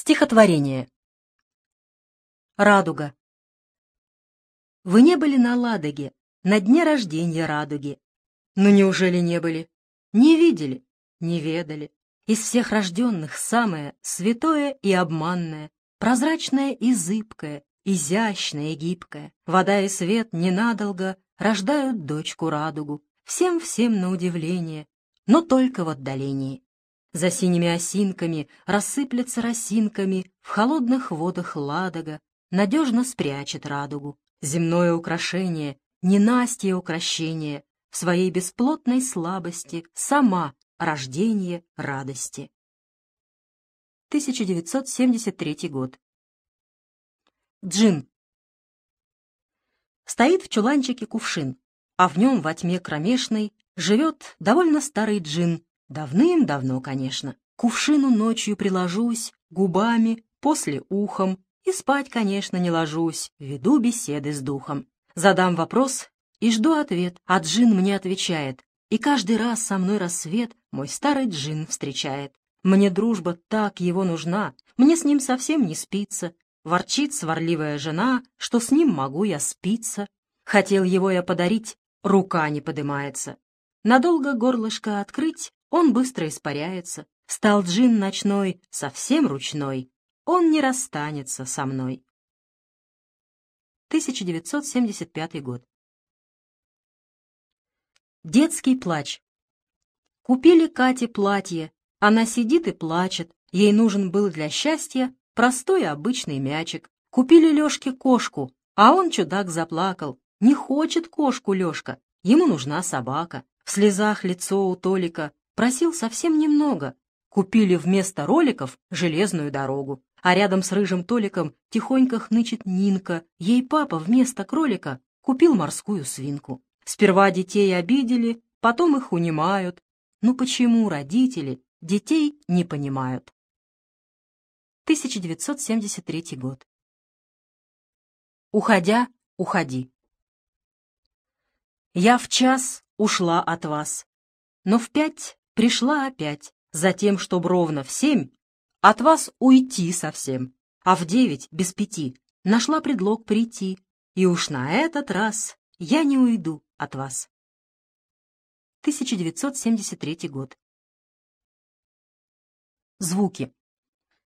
Стихотворение. Радуга. Вы не были на Ладоге, на дне рождения радуги. Ну неужели не были? Не видели, не ведали. Из всех рожденных самое святое и обманное, прозрачное и зыбкое, изящное и гибкое. Вода и свет ненадолго рождают дочку радугу, всем-всем на удивление, но только в отдалении. За синими осинками рассыплется росинками в холодных водах Ладога, надежно спрячет радугу. Земное украшение, ненастье украшение, в своей бесплотной слабости сама рождение радости. 1973 год. Джин. Стоит в чуланчике кувшин, а в нем во тьме кромешной живет довольно старый джин, давным-давно, конечно. Кувшину ночью приложусь, губами, после ухом, и спать, конечно, не ложусь, веду беседы с духом. Задам вопрос и жду ответ, а джин мне отвечает, и каждый раз со мной рассвет мой старый джин встречает. Мне дружба так его нужна, мне с ним совсем не спится. Ворчит сварливая жена, что с ним могу я спиться. Хотел его я подарить, рука не подымается. Надолго горлышко открыть, он быстро испаряется. Стал джин ночной, совсем ручной. Он не расстанется со мной. 1975 год. Детский плач. Купили Кате платье. Она сидит и плачет. Ей нужен был для счастья простой обычный мячик. Купили Лешке кошку, а он, чудак, заплакал. Не хочет кошку Лешка, ему нужна собака. В слезах лицо у Толика просил совсем немного. Купили вместо роликов железную дорогу. А рядом с рыжим Толиком тихонько хнычет Нинка. Ей папа вместо кролика купил морскую свинку. Сперва детей обидели, потом их унимают. Ну почему родители детей не понимают? 1973 год. Уходя, уходи. Я в час ушла от вас, но в пять пришла опять, за тем, чтоб ровно в семь от вас уйти совсем, а в девять без пяти нашла предлог прийти, и уж на этот раз я не уйду от вас. 1973 год. Звуки.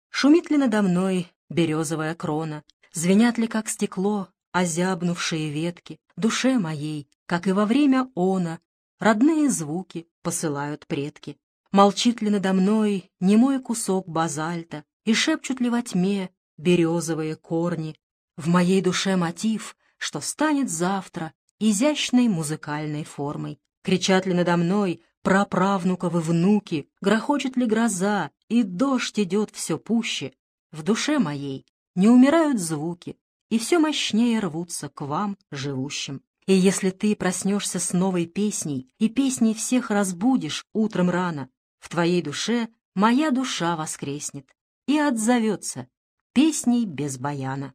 Шумит ли надо мной березовая крона? Звенят ли, как стекло, озябнувшие ветки? Душе моей, как и во время она, родные звуки посылают предки. Молчит ли надо мной немой кусок базальта, и шепчут ли во тьме березовые корни? В моей душе мотив, что станет завтра изящной музыкальной формой. Кричат ли надо мной праправнуковы внуки, грохочет ли гроза, и дождь идет все пуще. В душе моей не умирают звуки, и все мощнее рвутся к вам, живущим. И если ты проснешься с новой песней, и песней всех разбудишь утром рано, в твоей душе моя душа воскреснет и отзовется песней без баяна.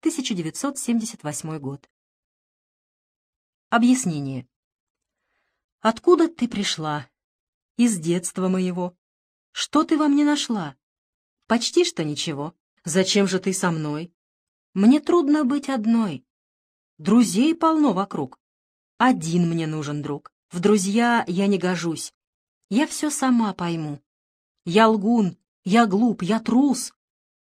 1978 год. Объяснение. Откуда ты пришла? Из детства моего. Что ты во мне нашла? Почти что ничего. Зачем же ты со мной? Мне трудно быть одной. Друзей полно вокруг. Один мне нужен друг. В друзья я не гожусь. Я все сама пойму. Я лгун, я глуп, я трус.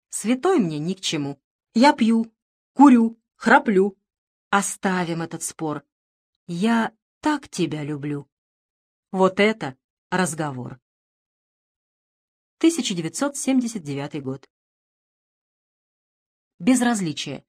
Святой мне ни к чему. Я пью, курю, храплю. Оставим этот спор. Я так тебя люблю. Вот это разговор. 1979 год. Безразличие.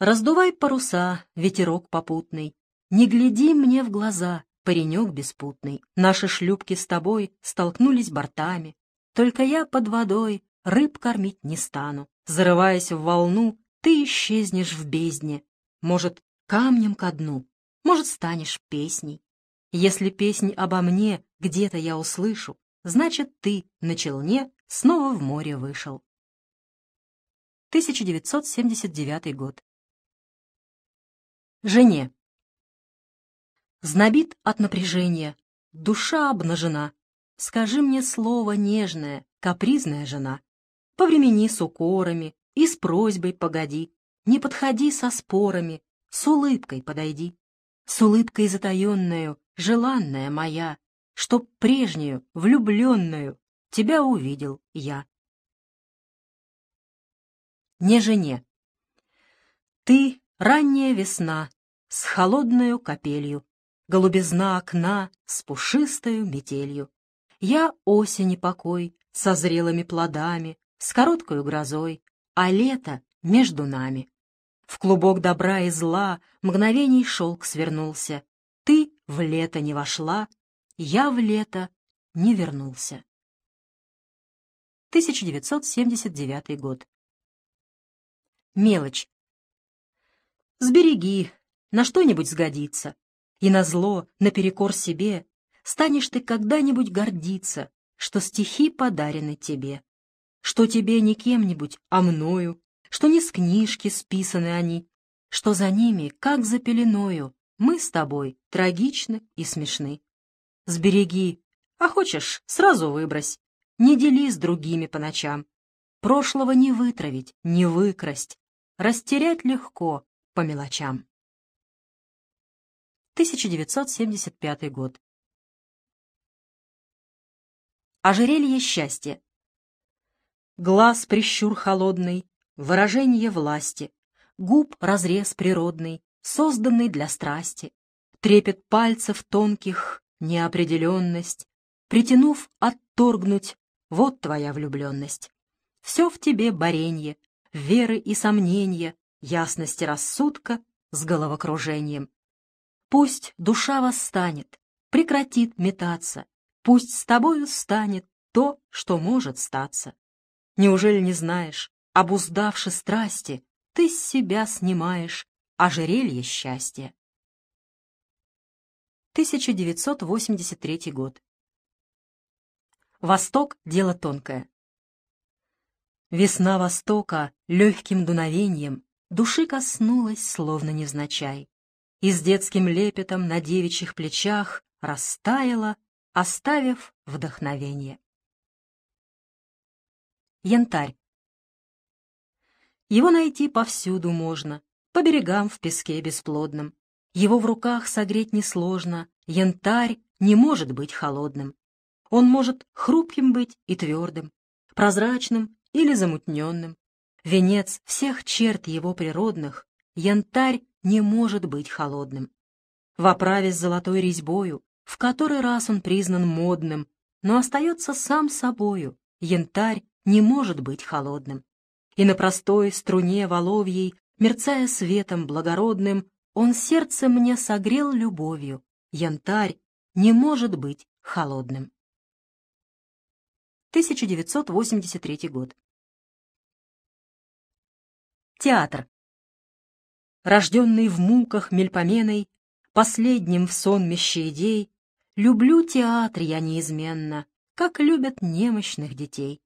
Раздувай паруса, ветерок попутный, не гляди мне в глаза, паренек беспутный. Наши шлюпки с тобой столкнулись бортами. Только я под водой рыб кормить не стану. Зарываясь в волну, ты исчезнешь в бездне. Может, камнем ко дну, может, станешь песней. Если песнь обо мне где-то я услышу, значит, ты на челне снова в море вышел. 1979 год. Жене. Знобит от напряжения, душа обнажена. скажи мне слово нежное, капризная жена. Повремени с укорами и с просьбой погоди. Не подходи со спорами, с улыбкой подойди. С улыбкой затаенную, желанная моя, Чтоб прежнюю, влюбленную, тебя увидел я. Не жене. Ты — ранняя весна с холодною капелью, Голубизна окна с пушистою метелью. Я осень и покой со зрелыми плодами, С короткою грозой, а лето между нами. В клубок добра и зла мгновений шелк свернулся. Ты в лето не вошла, я в лето не вернулся. 1979 год. Мелочь. Сбереги, на что-нибудь сгодится, и на зло, наперекор себе, станешь ты когда-нибудь гордиться, что стихи подарены тебе, что тебе не кем-нибудь, а мною, что не с книжки списаны они, что за ними, как за пеленою, мы с тобой трагичны и смешны. Сбереги, а хочешь, сразу выбрось, не дели с другими по ночам. Прошлого не вытравить, не выкрасть, растерять легко по мелочам. 1975 год. Ожерелье счастья. Глаз прищур холодный, выражение власти, губ разрез природный, созданный для страсти, трепет пальцев тонких, неопределенность, притянув, отторгнуть, вот твоя влюбленность. Все в тебе боренье, веры и сомнения, ясности рассудка с головокружением. Пусть душа восстанет, прекратит метаться, пусть с тобою станет то, что может статься. Неужели не знаешь, обуздавши страсти, ты с себя снимаешь ожерелье счастья? 1983 год. Восток — дело тонкое. Весна Востока легким дуновением Души коснулась, словно невзначай, И с детским лепетом на девичьих плечах Растаяла, оставив вдохновение. Янтарь. Его найти повсюду можно, По берегам в песке бесплодном. Его в руках согреть несложно, янтарь не может быть холодным. Он может хрупким быть и твердым, прозрачным или замутненным. Венец всех черт его природных, янтарь не может быть холодным. В оправе с золотой резьбою, в который раз он признан модным, но остается сам собою, янтарь не может быть холодным. И на простой струне воловьей, мерцая светом благородным, он сердце мне согрел любовью. Янтарь не может быть холодным. 1983 год. Театр. Рожденный в муках мельпоменой, Последним в сонмище идей, Люблю театр я неизменно, Как любят немощных детей.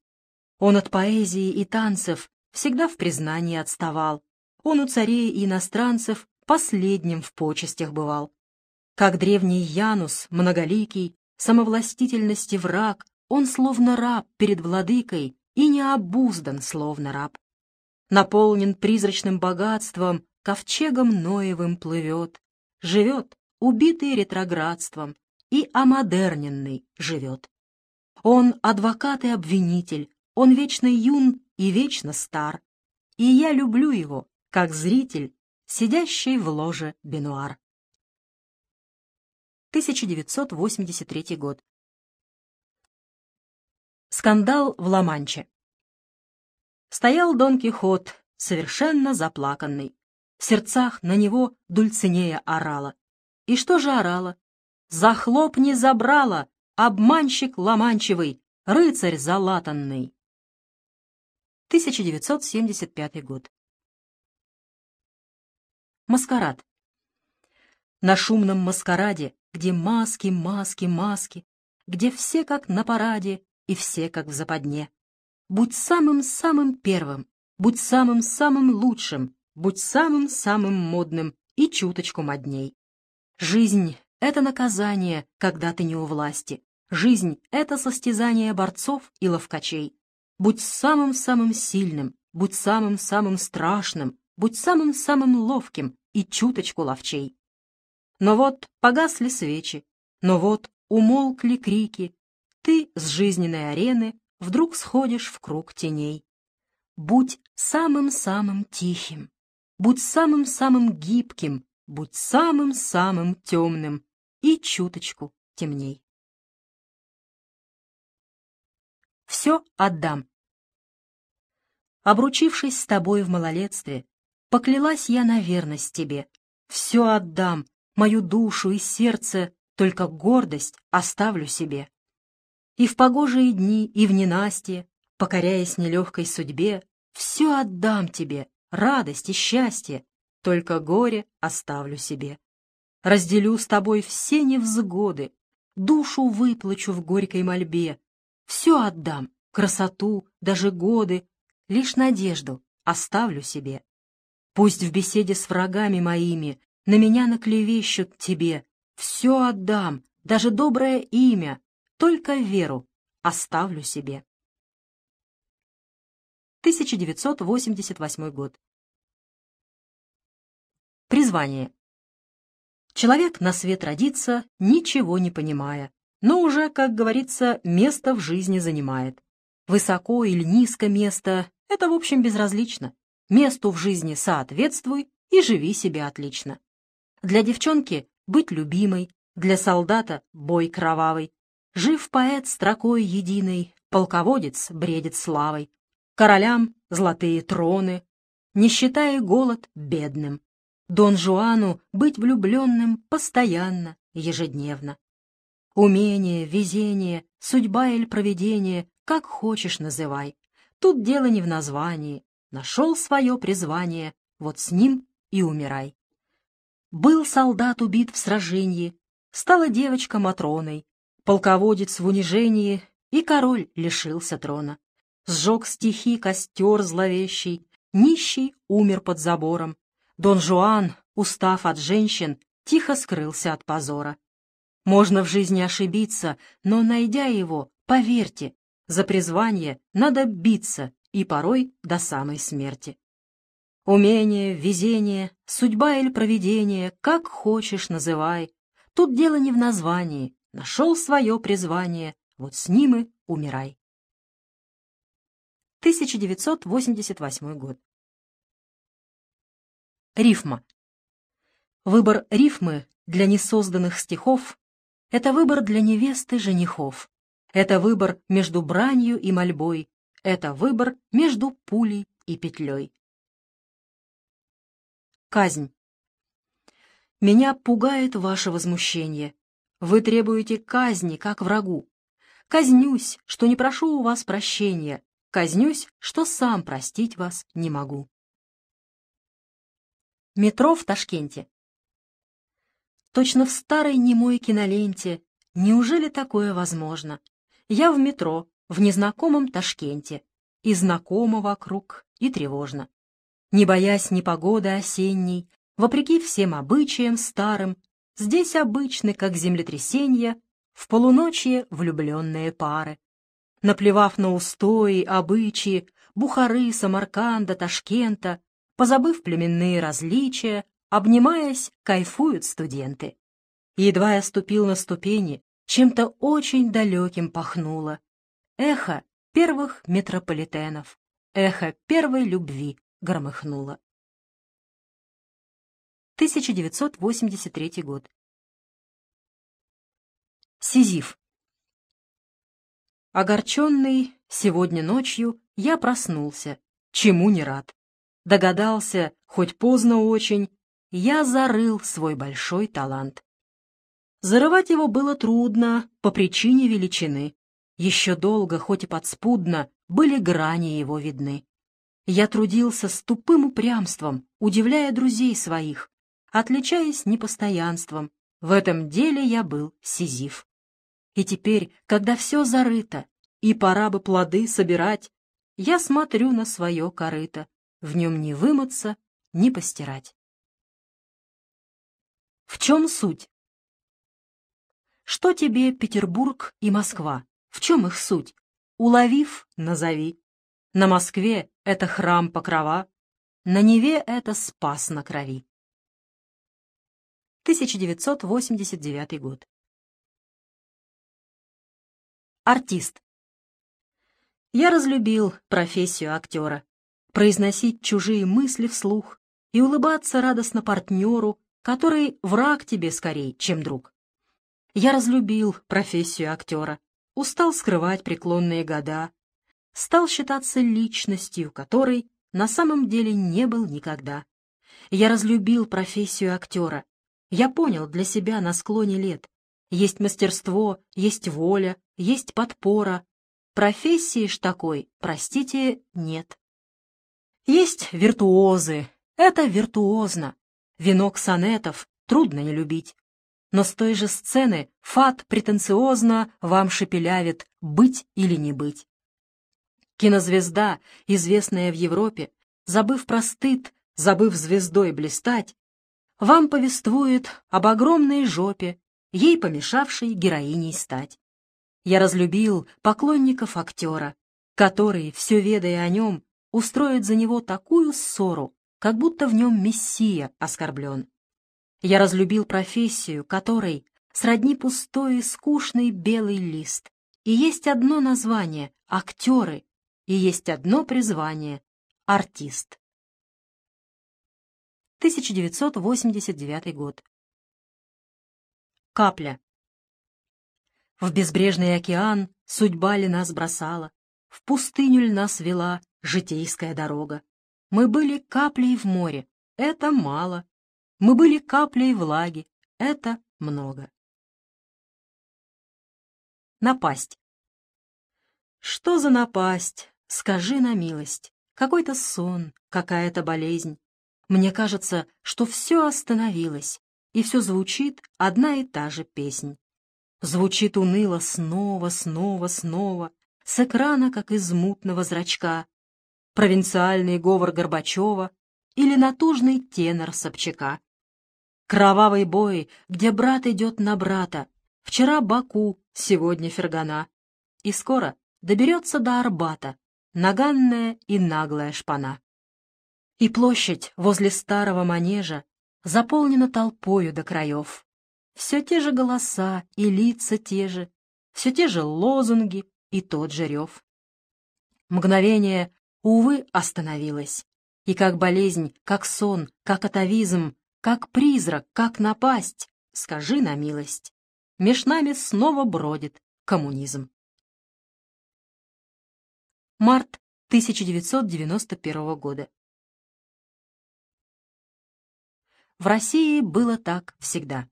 Он от поэзии и танцев Всегда в признании отставал. Он у царей и иностранцев последним в почестях бывал. Как древний Янус, многоликий, самовластительности враг, он словно раб перед владыкой и не обуздан, словно раб. Наполнен призрачным богатством, ковчегом Ноевым плывет, живет, убитый ретроградством, и омодерненный живет. Он адвокат и обвинитель, он вечно юн и вечно стар, и я люблю его, как зритель, сидящий в ложе Бенуар. 1983 год. Скандал в Ла-Манче. Стоял Дон Кихот, совершенно заплаканный. В сердцах на него Дульцинея орала. И что же орала? «Захлоп не забрала, обманщик ломанчивый, рыцарь залатанный». 1975 год. Маскарад. На шумном маскараде, где маски, маски, маски, где все как на параде и все как в западне. Будь самым-самым первым, будь самым-самым лучшим, будь самым-самым модным и чуточку модней. Жизнь — это наказание, когда ты не у власти. Жизнь — это состязание борцов и ловкачей. Будь самым-самым сильным, будь самым-самым страшным, будь самым-самым ловким и чуточку ловчей. Но вот погасли свечи, но вот умолкли крики, ты с жизненной арены вдруг сходишь в круг теней. Будь самым-самым тихим, будь самым-самым гибким, будь самым-самым темным и чуточку темней. Все отдам. Обручившись с тобой в малолетстве, поклялась я на верность тебе. Все отдам, мою душу и сердце, только гордость оставлю себе. И в погожие дни, и в ненастье, покоряясь нелегкой судьбе, все отдам тебе, радость и счастье, только горе оставлю себе. Разделю с тобой все невзгоды, душу выплачу в горькой мольбе, все отдам, красоту, даже годы, лишь надежду оставлю себе. Пусть в беседе с врагами моими на меня наклевещут тебе, все отдам, даже доброе имя, только веру оставлю себе. 1988 год. Призвание. Человек на свет родится, ничего не понимая, но уже, как говорится, место в жизни занимает. Высоко или низко место — это, в общем, безразлично. Месту в жизни соответствуй и живи себе отлично. Для девчонки быть любимой, для солдата бой кровавый. Жив поэт строкой единой, полководец бредит славой. Королям золотые троны, не считая голод бедным. Дон Жуану быть влюбленным постоянно, ежедневно. Умение, везение, судьба или провидение, как хочешь называй. Тут дело не в названии. Нашел свое призвание, вот с ним и умирай. Был солдат убит в сражении, стала девочка Матроной, полководец в унижении, и король лишился трона. Сжег стихи костер зловещий, нищий умер под забором. Дон Жуан, устав от женщин, тихо скрылся от позора. Можно в жизни ошибиться, но, найдя его, поверьте, за призвание надо биться и порой до самой смерти. Умение, везение, судьба или провидение, как хочешь называй. Тут дело не в названии, нашел свое призвание, вот с ним и умирай. 1988 год. Рифма. Выбор рифмы для несозданных стихов это выбор для невесты женихов. Это выбор между бранью и мольбой. Это выбор между пулей и петлей. Казнь. Меня пугает ваше возмущение. Вы требуете казни, как врагу. Казнюсь, что не прошу у вас прощения. Казнюсь, что сам простить вас не могу. Метро в Ташкенте. Точно в старой немой киноленте. Неужели такое возможно? Я в метро, в незнакомом Ташкенте. И знакомо вокруг, и тревожно. Не боясь ни погоды осенней, вопреки всем обычаям старым, здесь обычны, как землетрясения, в полуночье влюбленные пары. Наплевав на устои, обычаи, Бухары, Самарканда, Ташкента, позабыв племенные различия, Обнимаясь, кайфуют студенты. Едва я ступил на ступени, чем-то очень далеким пахнуло. Эхо первых метрополитенов, эхо первой любви громыхнуло. 1983 год. Сизиф. Огорченный, сегодня ночью я проснулся, чему не рад. Догадался, хоть поздно очень, я зарыл свой большой талант. Зарывать его было трудно по причине величины. Еще долго, хоть и подспудно, были грани его видны. Я трудился с тупым упрямством, удивляя друзей своих, отличаясь непостоянством. В этом деле я был сизиф. И теперь, когда все зарыто, и пора бы плоды собирать, я смотрю на свое корыто, в нем не вымыться, не постирать. В чем суть? Что тебе Петербург и Москва? В чем их суть? Уловив, назови. На Москве это храм Покрова, на Неве это спас на крови. 1989 год. Артист. Я разлюбил профессию актера. Произносить чужие мысли вслух и улыбаться радостно партнеру, который враг тебе скорее, чем друг. Я разлюбил профессию актера, устал скрывать преклонные года, стал считаться личностью, которой на самом деле не был никогда. Я разлюбил профессию актера. Я понял для себя на склоне лет. Есть мастерство, есть воля, есть подпора. Профессии ж такой, простите, нет. Есть виртуозы. Это виртуозно. Венок сонетов трудно не любить. Но с той же сцены фат претенциозно вам шепелявит «быть или не быть». Кинозвезда, известная в Европе, забыв про стыд, забыв звездой блистать, вам повествует об огромной жопе, ей помешавшей героиней стать. Я разлюбил поклонников актера, который, все ведая о нем, устроит за него такую ссору, как будто в нем мессия оскорблен. Я разлюбил профессию, которой сродни пустой и скучный белый лист. И есть одно название — актеры, и есть одно призвание — артист. 1989 год. Капля. В безбрежный океан судьба ли нас бросала, в пустыню ли нас вела житейская дорога. Мы были каплей в море, это мало. Мы были каплей влаги, это много. Напасть. Что за напасть? Скажи на милость. Какой-то сон, какая-то болезнь. Мне кажется, что все остановилось, и все звучит одна и та же песнь. Звучит уныло снова, снова, снова, с экрана, как из мутного зрачка, провинциальный говор Горбачева или натужный тенор Собчака. Кровавый бой, где брат идет на брата, вчера Баку, сегодня Фергана, и скоро доберется до Арбата, наганная и наглая шпана. И площадь возле старого манежа заполнена толпою до краев. Все те же голоса и лица те же, все те же лозунги и тот же рев. Мгновение увы, остановилась. И как болезнь, как сон, как атовизм, как призрак, как напасть, скажи на милость, меж нами снова бродит коммунизм. Март 1991 года. В России было так всегда.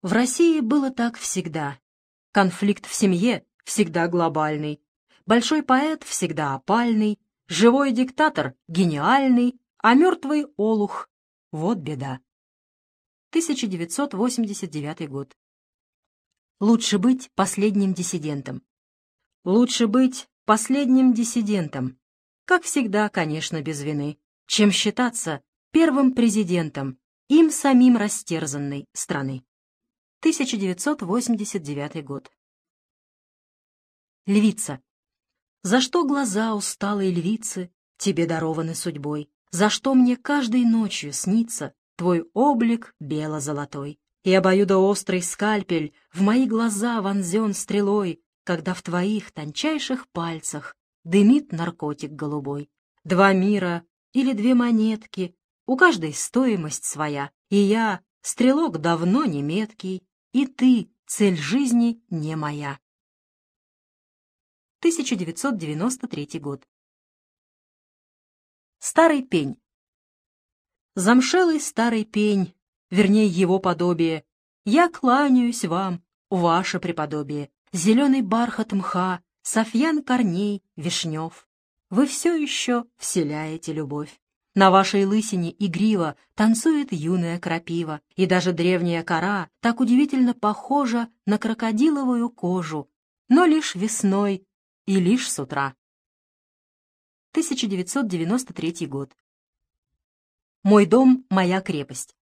В России было так всегда. Конфликт в семье всегда глобальный. Большой поэт всегда опальный, живой диктатор гениальный, а мертвый олух — вот беда. 1989 год. Лучше быть последним диссидентом. Лучше быть последним диссидентом, как всегда, конечно, без вины, чем считаться первым президентом, им самим растерзанной страны. 1989 год. Львица. За что глаза усталой львицы тебе дарованы судьбой? За что мне каждой ночью снится твой облик бело-золотой? И обоюдоострый скальпель в мои глаза вонзен стрелой, когда в твоих тончайших пальцах дымит наркотик голубой. Два мира или две монетки, у каждой стоимость своя, и я, стрелок давно не меткий, и ты, цель жизни не моя. 1993 год. Старый пень. Замшелый старый пень, вернее его подобие, я кланяюсь вам, ваше преподобие, зеленый бархат мха, софьян корней, вишнев. Вы все еще вселяете любовь. На вашей лысине игриво танцует юная крапива, и даже древняя кора так удивительно похожа на крокодиловую кожу, но лишь весной и лишь с утра. 1993 год. Мой дом — моя крепость.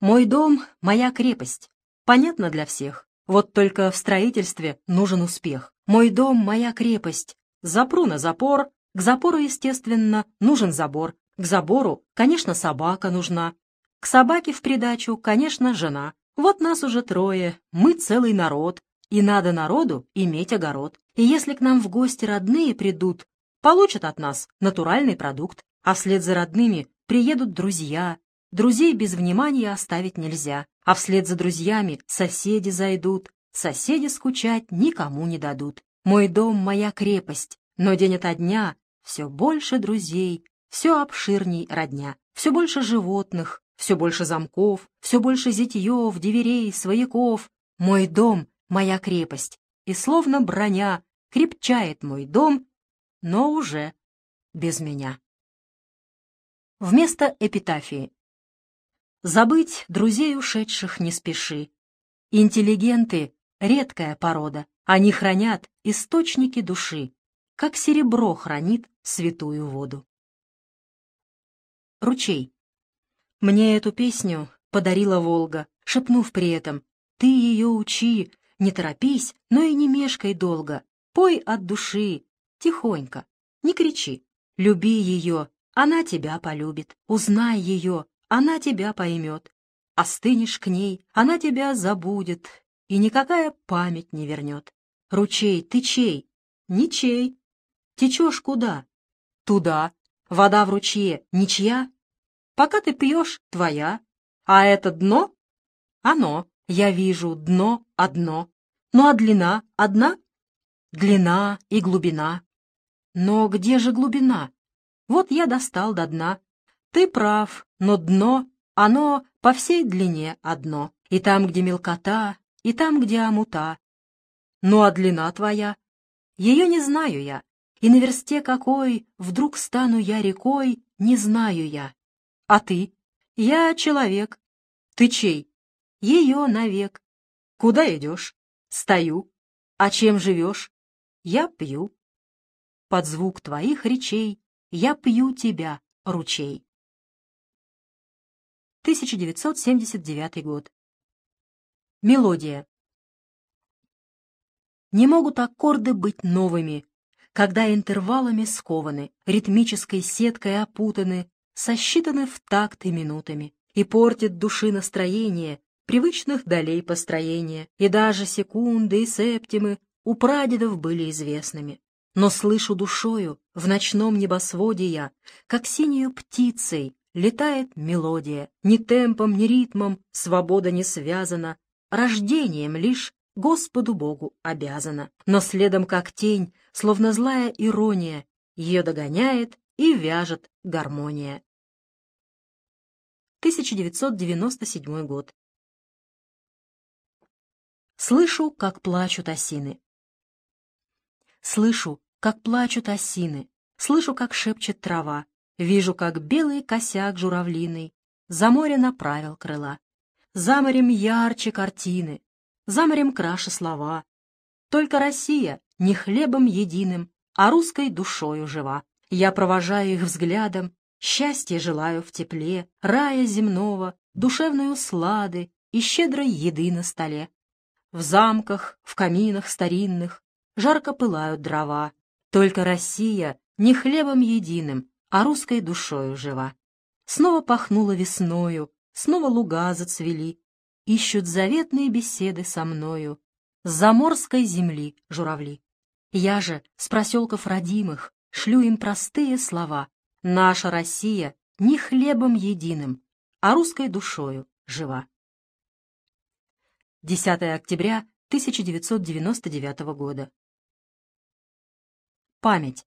Мой дом — моя крепость. понятно для всех. Вот только в строительстве нужен успех. Мой дом — моя крепость. Запру на запор. К запору, естественно, нужен забор. К забору, конечно, собака нужна. К собаке в придачу, конечно, жена. Вот нас уже трое, мы целый народ. И надо народу иметь огород. И если к нам в гости родные придут, получат от нас натуральный продукт. А вслед за родными приедут друзья. Друзей без внимания оставить нельзя. А вслед за друзьями соседи зайдут. Соседи скучать никому не дадут. Мой дом — моя крепость, но день ото дня все больше друзей, все обширней родня, все больше животных, все больше замков, все больше зятьев, дверей, свояков. Мой дом — моя крепость, и словно броня крепчает мой дом, но уже без меня. Вместо эпитафии. Забыть друзей ушедших не спеши. Интеллигенты — редкая порода. Они хранят источники души, как серебро хранит святую воду. Ручей. Мне эту песню подарила Волга, шепнув при этом «Ты ее учи, не торопись, но и не мешкай долго, пой от души, тихонько, не кричи, люби ее, она тебя полюбит, узнай ее, она тебя поймет, остынешь к ней, она тебя забудет, и никакая память не вернет. Ручей, ты чей? Ничей. Течешь куда? Туда. Вода в ручье ничья? Пока ты пьешь, твоя. А это дно? Оно. Я вижу дно одно. Ну а длина одна? Длина и глубина. Но где же глубина? Вот я достал до дна. Ты прав, но дно, оно по всей длине одно. И там, где мелкота, и там, где омута. Ну а длина твоя? Ее не знаю я, и на версте какой вдруг стану я рекой, не знаю я. А ты? Я человек. Ты чей? Ее навек. Куда идешь? Стою. А чем живешь? Я пью. Под звук твоих речей я пью тебя, ручей. 1979 год. Мелодия. Не могут аккорды быть новыми, когда интервалами скованы, ритмической сеткой опутаны, сосчитаны в такт и минутами, и портит души настроение, привычных долей построения, и даже секунды и септимы у прадедов были известными. Но слышу душою в ночном небосводе я, как синюю птицей летает мелодия, ни темпом, ни ритмом свобода не связана, рождением лишь Господу Богу обязана. Но следом, как тень, словно злая ирония, ее догоняет и вяжет гармония. 1997 год. Слышу, как плачут осины. Слышу, как плачут осины, слышу, как шепчет трава, вижу, как белый косяк журавлиный за море направил крыла. За морем ярче картины, за морем краше слова. Только Россия не хлебом единым, а русской душою жива. Я провожаю их взглядом, счастья желаю в тепле, рая земного, душевную слады и щедрой еды на столе. В замках, в каминах старинных жарко пылают дрова. Только Россия не хлебом единым, а русской душою жива. Снова пахнуло весною, снова луга зацвели, ищут заветные беседы со мною, с заморской земли журавли. Я же с проселков родимых шлю им простые слова. Наша Россия не хлебом единым, а русской душою жива. 10 октября 1999 года. Память.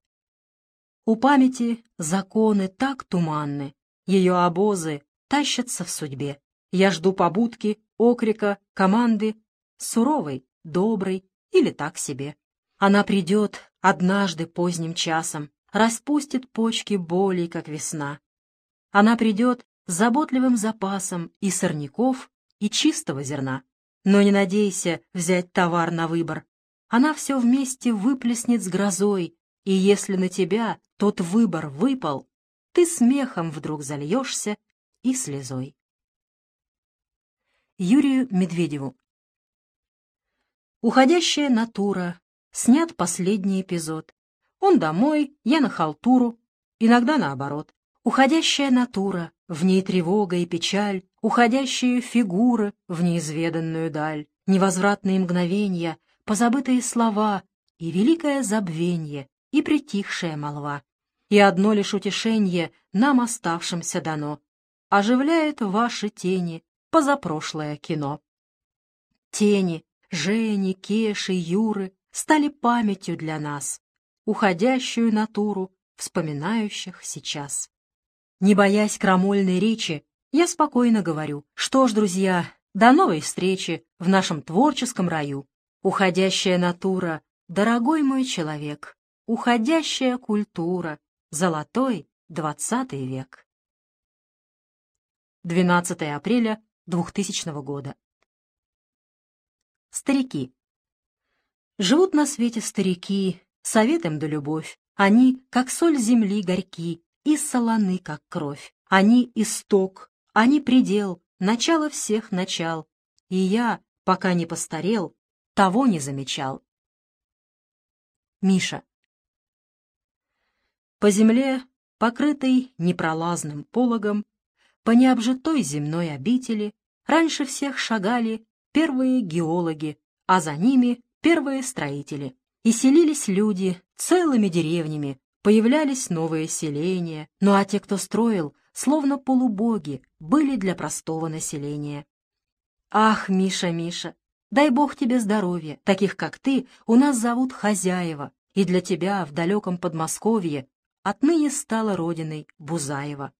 У памяти законы так туманны, ее обозы тащатся в судьбе. Я жду побудки, окрика, команды, суровой, доброй или так себе. Она придет однажды поздним часом, распустит почки боли, как весна. Она придет с заботливым запасом и сорняков, и чистого зерна. Но не надейся взять товар на выбор. Она все вместе выплеснет с грозой, и если на тебя тот выбор выпал, ты смехом вдруг зальешься и слезой. Юрию Медведеву Уходящая натура. Снят последний эпизод. Он домой, я на халтуру. Иногда наоборот. Уходящая натура, в ней тревога и печаль, уходящие фигуры в неизведанную даль, невозвратные мгновения, позабытые слова и великое забвенье, и притихшая молва. И одно лишь утешение нам оставшимся дано. Оживляет ваши тени позапрошлое кино. Тени Жени, Кеши, Юры стали памятью для нас, уходящую натуру, вспоминающих сейчас. Не боясь крамольной речи, я спокойно говорю, что ж, друзья, до новой встречи в нашем творческом раю. Уходящая натура, дорогой мой человек, уходящая культура, золотой двадцатый век. 12 апреля 2000 года. Старики. Живут на свете старики, советом да любовь. Они, как соль земли, горьки, и солоны, как кровь. Они исток, они предел, начало всех начал. И я, пока не постарел, того не замечал. Миша. По земле, покрытой непролазным пологом, по необжитой земной обители, раньше всех шагали первые геологи, а за ними первые строители. И селились люди целыми деревнями, появлялись новые селения, ну а те, кто строил, словно полубоги, были для простого населения. Ах, Миша, Миша, дай бог тебе здоровья, таких как ты у нас зовут хозяева, и для тебя в далеком Подмосковье отныне стала родиной Бузаева.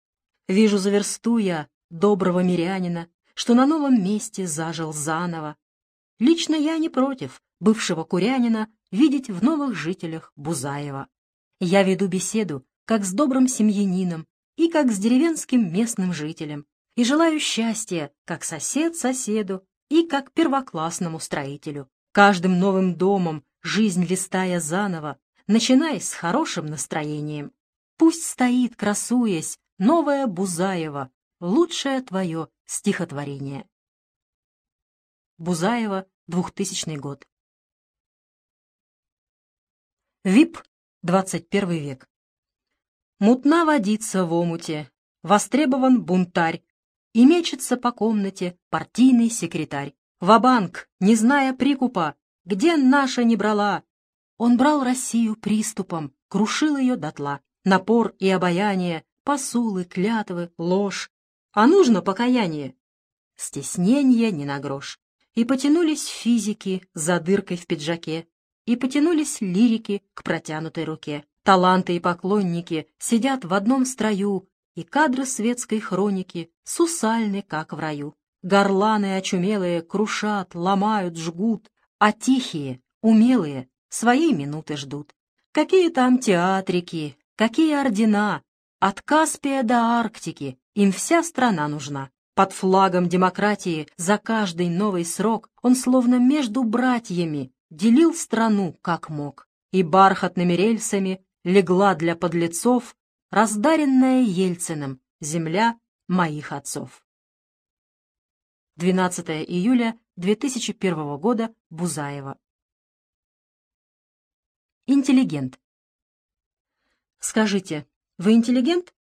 Вижу за версту я доброго мирянина, что на новом месте зажил заново. Лично я не против бывшего курянина видеть в новых жителях Бузаева. Я веду беседу как с добрым семьянином и как с деревенским местным жителем, и желаю счастья как сосед соседу и как первоклассному строителю. Каждым новым домом, жизнь листая заново, начинай с хорошим настроением. Пусть стоит, красуясь, новая Бузаева, лучшее твое Стихотворение. Бузаева, 2000 год. ВИП, 21 век. Мутна водица в омуте, востребован бунтарь, и мечется по комнате партийный секретарь. Ва-банк, не зная прикупа, где наша не брала? Он брал Россию приступом, крушил ее дотла. Напор и обаяние, посулы, клятвы, ложь, а нужно покаяние. Стеснение не на грош. И потянулись физики за дыркой в пиджаке, и потянулись лирики к протянутой руке. Таланты и поклонники сидят в одном строю, и кадры светской хроники сусальны, как в раю. Горланы очумелые крушат, ломают, жгут, а тихие, умелые, своей минуты ждут. Какие там театрики, какие ордена, от Каспия до Арктики, им вся страна нужна. Под флагом демократии за каждый новый срок он словно между братьями делил страну как мог. И бархатными рельсами легла для подлецов раздаренная Ельциным земля моих отцов. 12 июля 2001 года, Бузаева. Интеллигент. Скажите, вы интеллигент?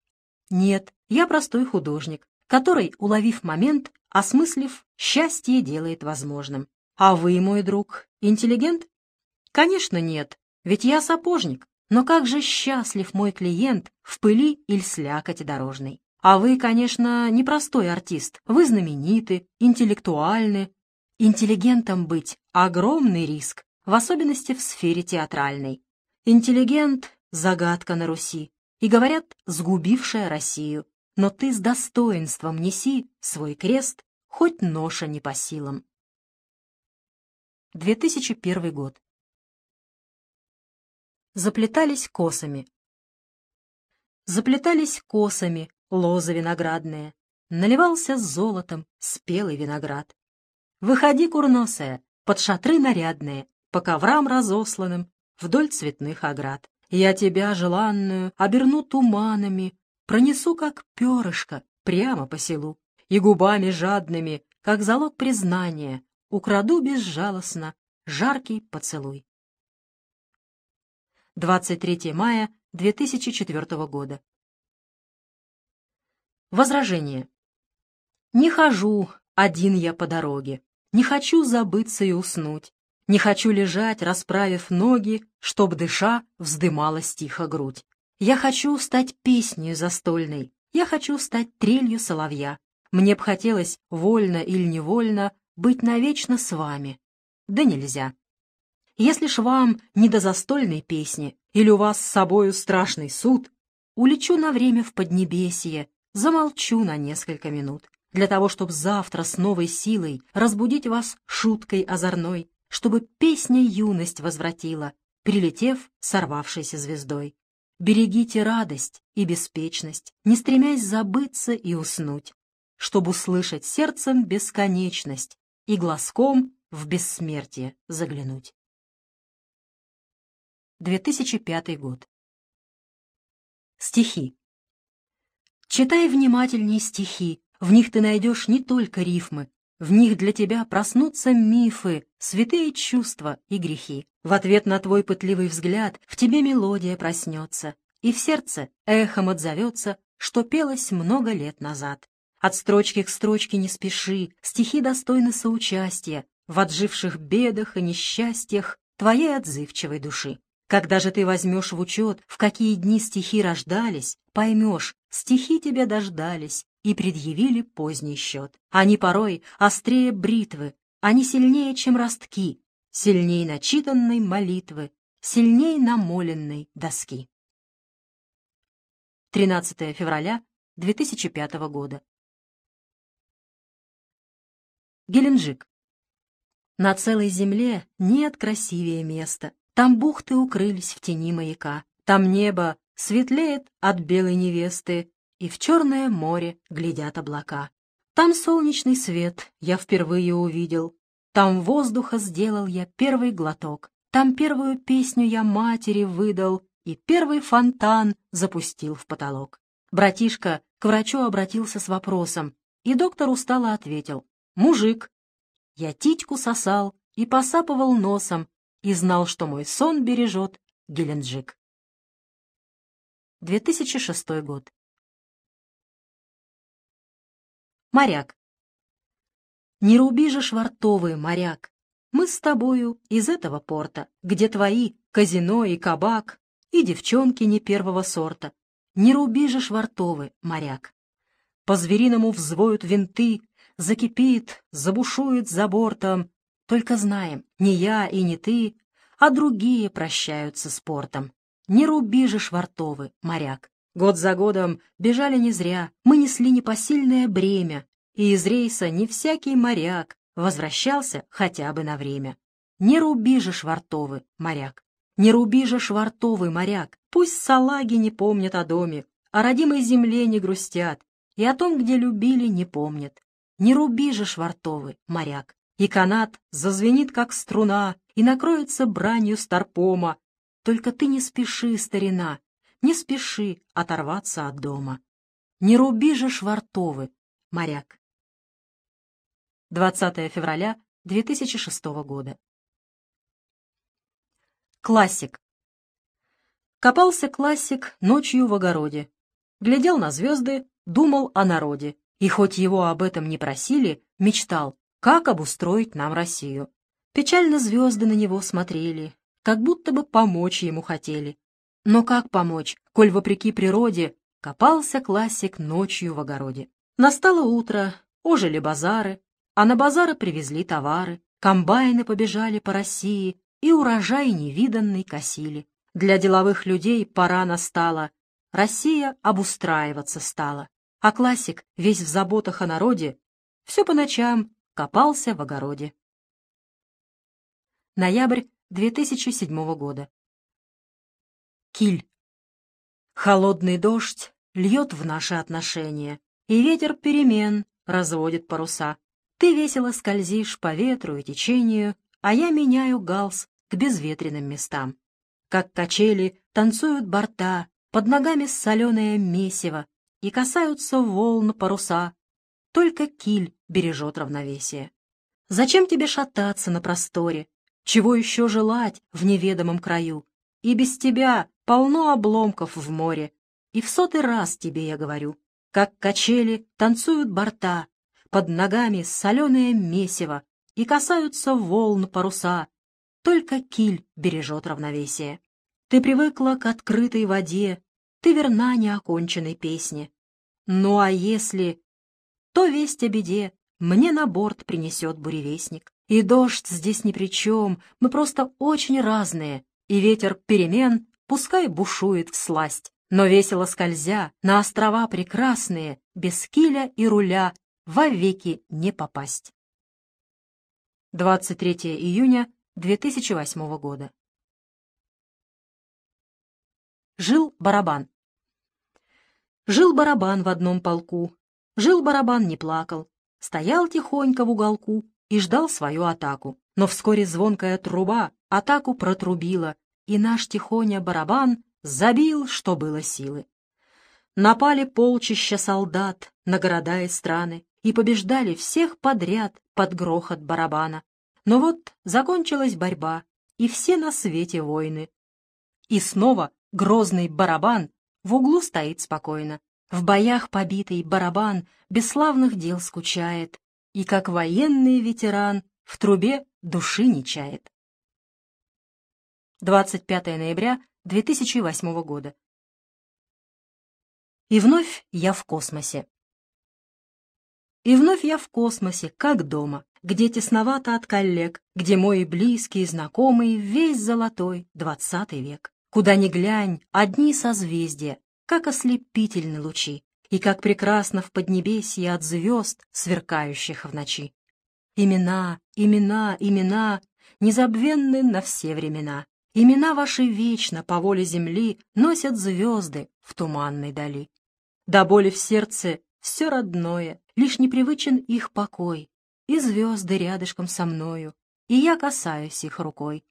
Нет, я простой художник, который, уловив момент, осмыслив, счастье делает возможным. А вы, мой друг, интеллигент? Конечно, нет, ведь я сапожник. Но как же счастлив мой клиент в пыли или слякоти дорожной. А вы, конечно, не простой артист. Вы знамениты, интеллектуальны. Интеллигентом быть — огромный риск, в особенности в сфере театральной. Интеллигент — загадка на Руси и, говорят, сгубившая Россию. Но ты с достоинством неси свой крест, хоть ноша не по силам. 2001 год. Заплетались косами. Заплетались косами лозы виноградные, наливался золотом спелый виноград. Выходи, курносая, под шатры нарядные, по коврам разосланным, вдоль цветных оград. Я тебя, желанную, оберну туманами, пронесу, как перышко, прямо по селу, и губами жадными, как залог признания, украду безжалостно жаркий поцелуй. 23 мая 2004 года. Возражение. Не хожу один я по дороге, не хочу забыться и уснуть, не хочу лежать, расправив ноги, чтоб, дыша, вздымалась тихо грудь. Я хочу стать песней застольной, я хочу стать трелью соловья. Мне б хотелось, вольно или невольно, быть навечно с вами. Да нельзя. Если ж вам не до застольной песни, или у вас с собою страшный суд, улечу на время в Поднебесье, замолчу на несколько минут, для того, чтобы завтра с новой силой разбудить вас шуткой озорной, чтобы песня юность возвратила, прилетев сорвавшейся звездой. Берегите радость и беспечность, не стремясь забыться и уснуть, чтобы услышать сердцем бесконечность и глазком в бессмертие заглянуть. 2005 год. Стихи. Читай внимательней стихи, в них ты найдешь не только рифмы, в них для тебя проснутся мифы, святые чувства и грехи. В ответ на твой пытливый взгляд в тебе мелодия проснется, и в сердце эхом отзовется, что пелось много лет назад. От строчки к строчке не спеши, стихи достойны соучастия в отживших бедах и несчастьях твоей отзывчивой души. Когда же ты возьмешь в учет, в какие дни стихи рождались, поймешь, стихи тебя дождались и предъявили поздний счет. Они порой острее бритвы, они сильнее, чем ростки, сильней начитанной молитвы, сильней намоленной доски. 13 февраля 2005 года. Геленджик. На целой земле нет красивее места, там бухты укрылись в тени маяка, там небо светлеет от белой невесты, и в черное море глядят облака. Там солнечный свет я впервые увидел, там воздуха сделал я первый глоток, там первую песню я матери выдал и первый фонтан запустил в потолок. Братишка к врачу обратился с вопросом, и доктор устало ответил «Мужик». Я титьку сосал и посапывал носом, и знал, что мой сон бережет Геленджик. 2006 год. Моряк. Не руби же швартовый, моряк. Мы с тобою из этого порта, где твои казино и кабак, и девчонки не первого сорта. Не руби же швартовый, моряк. По-звериному взвоют винты, закипит, забушует за бортом, только знаем, не я и не ты, а другие прощаются спортом. Не руби же швартовы, моряк. Год за годом бежали не зря, мы несли непосильное бремя, и из рейса не всякий моряк возвращался хотя бы на время. Не руби же швартовы, моряк. Не руби же швартовый моряк. Пусть салаги не помнят о доме, о родимой земле не грустят, и о том, где любили, не помнят. Не руби же швартовый моряк и канат зазвенит, как струна, и накроется бранью старпома. Только ты не спеши, старина, не спеши оторваться от дома. Не руби же швартовы, моряк. 20 февраля 2006 года. Классик. Копался классик ночью в огороде. Глядел на звезды, думал о народе. И хоть его об этом не просили, мечтал, как обустроить нам Россию. Печально звезды на него смотрели, как будто бы помочь ему хотели. Но как помочь, коль вопреки природе копался классик ночью в огороде? Настало утро, ожили базары, а на базары привезли товары, комбайны побежали по России и урожай невиданный косили. Для деловых людей пора настала, Россия обустраиваться стала. А классик, весь в заботах о народе, все по ночам копался в огороде. Ноябрь 2007 года. Киль. Холодный дождь льет в наши отношения, и ветер перемен разводит паруса. Ты весело скользишь по ветру и течению, а я меняю галс к безветренным местам. Как качели танцуют борта, под ногами соленое месиво, и касаются волн паруса, только киль бережет равновесие. Зачем тебе шататься на просторе? Чего еще желать в неведомом краю? И без тебя полно обломков в море. И в сотый раз тебе я говорю, как качели танцуют борта, под ногами соленое месиво, и касаются волн паруса. Только киль бережет равновесие. Ты привыкла к открытой воде, ты верна неоконченной песне. Ну а если... То весть о беде мне на борт принесет буревестник. И дождь здесь ни при чем, мы просто очень разные, и ветер перемен пускай бушует в сласть, но весело скользя на острова прекрасные, без киля и руля, вовеки не попасть. 23 июня 2008 года. Жил барабан. Жил барабан в одном полку. Жил барабан не плакал. Стоял тихонько в уголку и ждал свою атаку. Но вскоре звонкая труба атаку протрубила, и наш тихоня барабан забил, что было силы. Напали полчища солдат на города и страны и побеждали всех подряд под грохот барабана. Но вот закончилась борьба, и все на свете войны. И снова грозный барабан в углу стоит спокойно. В боях побитый барабан бесславных дел скучает, и как военный ветеран в трубе души не чает. 25 ноября 2008 года. И вновь я в космосе. И вновь я в космосе, как дома, где тесновато от коллег, где мой близкий, знакомый, весь золотой, двадцатый век. Куда ни глянь, одни созвездия, как ослепительны лучи, и как прекрасно в поднебесье от звезд, сверкающих в ночи. Имена, имена, имена, незабвенны на все времена. Имена ваши вечно по воле земли носят звезды в туманной дали. До боли в сердце все родное, лишь непривычен их покой, и звезды рядышком со мною, и я касаюсь их рукой.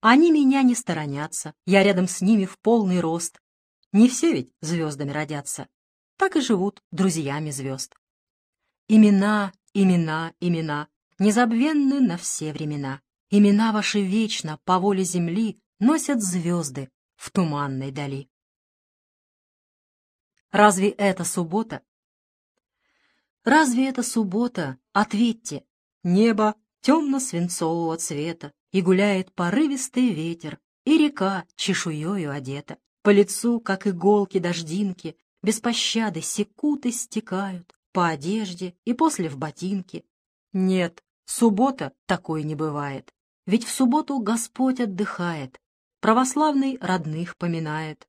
Они меня не сторонятся, я рядом с ними в полный рост. Не все ведь звездами родятся, так и живут друзьями звезд. Имена, имена, имена, незабвенны на все времена. Имена ваши вечно по воле земли носят звезды в туманной дали. Разве это суббота? Разве это суббота? Ответьте. Небо темно-свинцового цвета, и гуляет порывистый ветер, и река чешуёю одета. По лицу, как иголки дождинки, без пощады секут и стекают, по одежде и после в ботинки. Нет, суббота такой не бывает, ведь в субботу Господь отдыхает, православный родных поминает.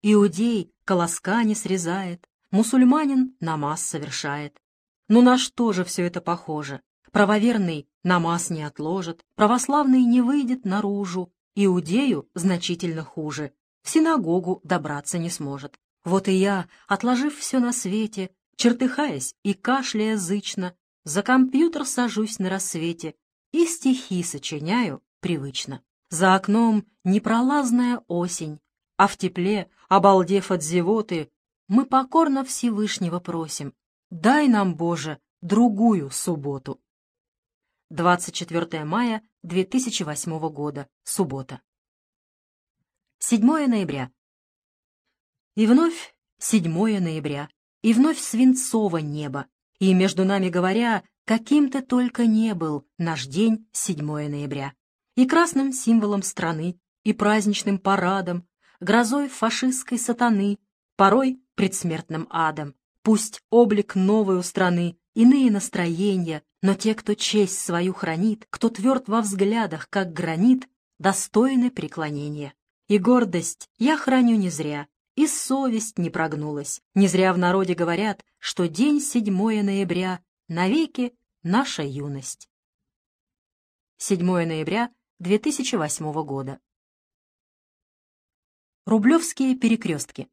Иудей колоска не срезает, мусульманин намаз совершает. Ну на что же все это похоже? Правоверный намаз не отложит, православный не выйдет наружу, иудею значительно хуже, в синагогу добраться не сможет. Вот и я, отложив все на свете, чертыхаясь и кашляя зычно, за компьютер сажусь на рассвете и стихи сочиняю привычно. За окном непролазная осень, а в тепле, обалдев от зевоты, мы покорно Всевышнего просим, дай нам, Боже, другую субботу. 24 мая 2008 года, суббота. 7 ноября. И вновь 7 ноября, и вновь свинцово небо, и, между нами говоря, каким то только не был наш день 7 ноября. И красным символом страны, и праздничным парадом, грозой фашистской сатаны, порой предсмертным адом. Пусть облик новой у страны, иные настроения, но те, кто честь свою хранит, кто тверд во взглядах, как гранит, достойны преклонения. И гордость я храню не зря, и совесть не прогнулась. Не зря в народе говорят, что день 7 ноября навеки наша юность. 7 ноября 2008 года. Рублевские перекрестки.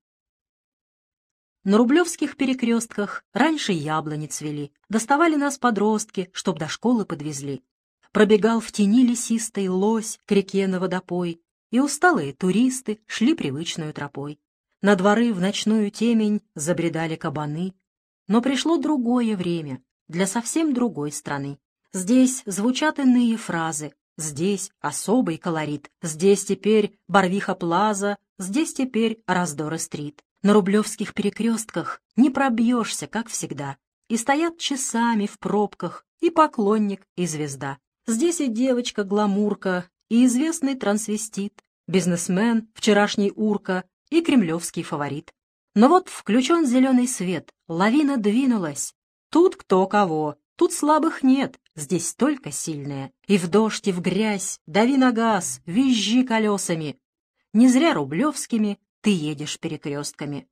На рублевских перекрестках раньше яблони цвели, доставали нас подростки, чтоб до школы подвезли. Пробегал в тени лесистой лось к реке на водопой, и усталые туристы шли привычную тропой. На дворы в ночную темень забредали кабаны. Но пришло другое время для совсем другой страны. Здесь звучат иные фразы, здесь особый колорит. Здесь теперь Барвиха Плаза, здесь теперь Раздоры Стрит. На рублевских перекрестках не пробьешься, как всегда. И стоят часами в пробках и поклонник, и звезда. Здесь и девочка-гламурка, и известный трансвестит, бизнесмен, вчерашний урка и кремлевский фаворит. Но вот включен зеленый свет, лавина двинулась. Тут кто кого, тут слабых нет, здесь только сильные. И в дождь, и в грязь, дави на газ, визжи колесами. Не зря рублевскими ты едешь перекрестками.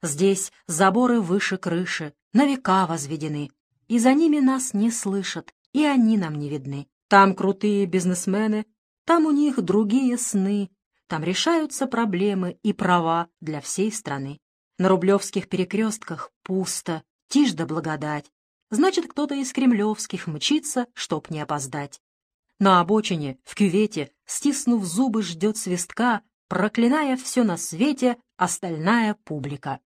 Здесь заборы выше крыши, на века возведены, и за ними нас не слышат, и они нам не видны. Там крутые бизнесмены, там у них другие сны, там решаются проблемы и права для всей страны. На рублевских перекрестках пусто, тишь да благодать. Значит, кто-то из кремлевских мчится, чтоб не опоздать. На обочине, в кювете, стиснув зубы, ждет свистка, проклиная все на свете остальная публика.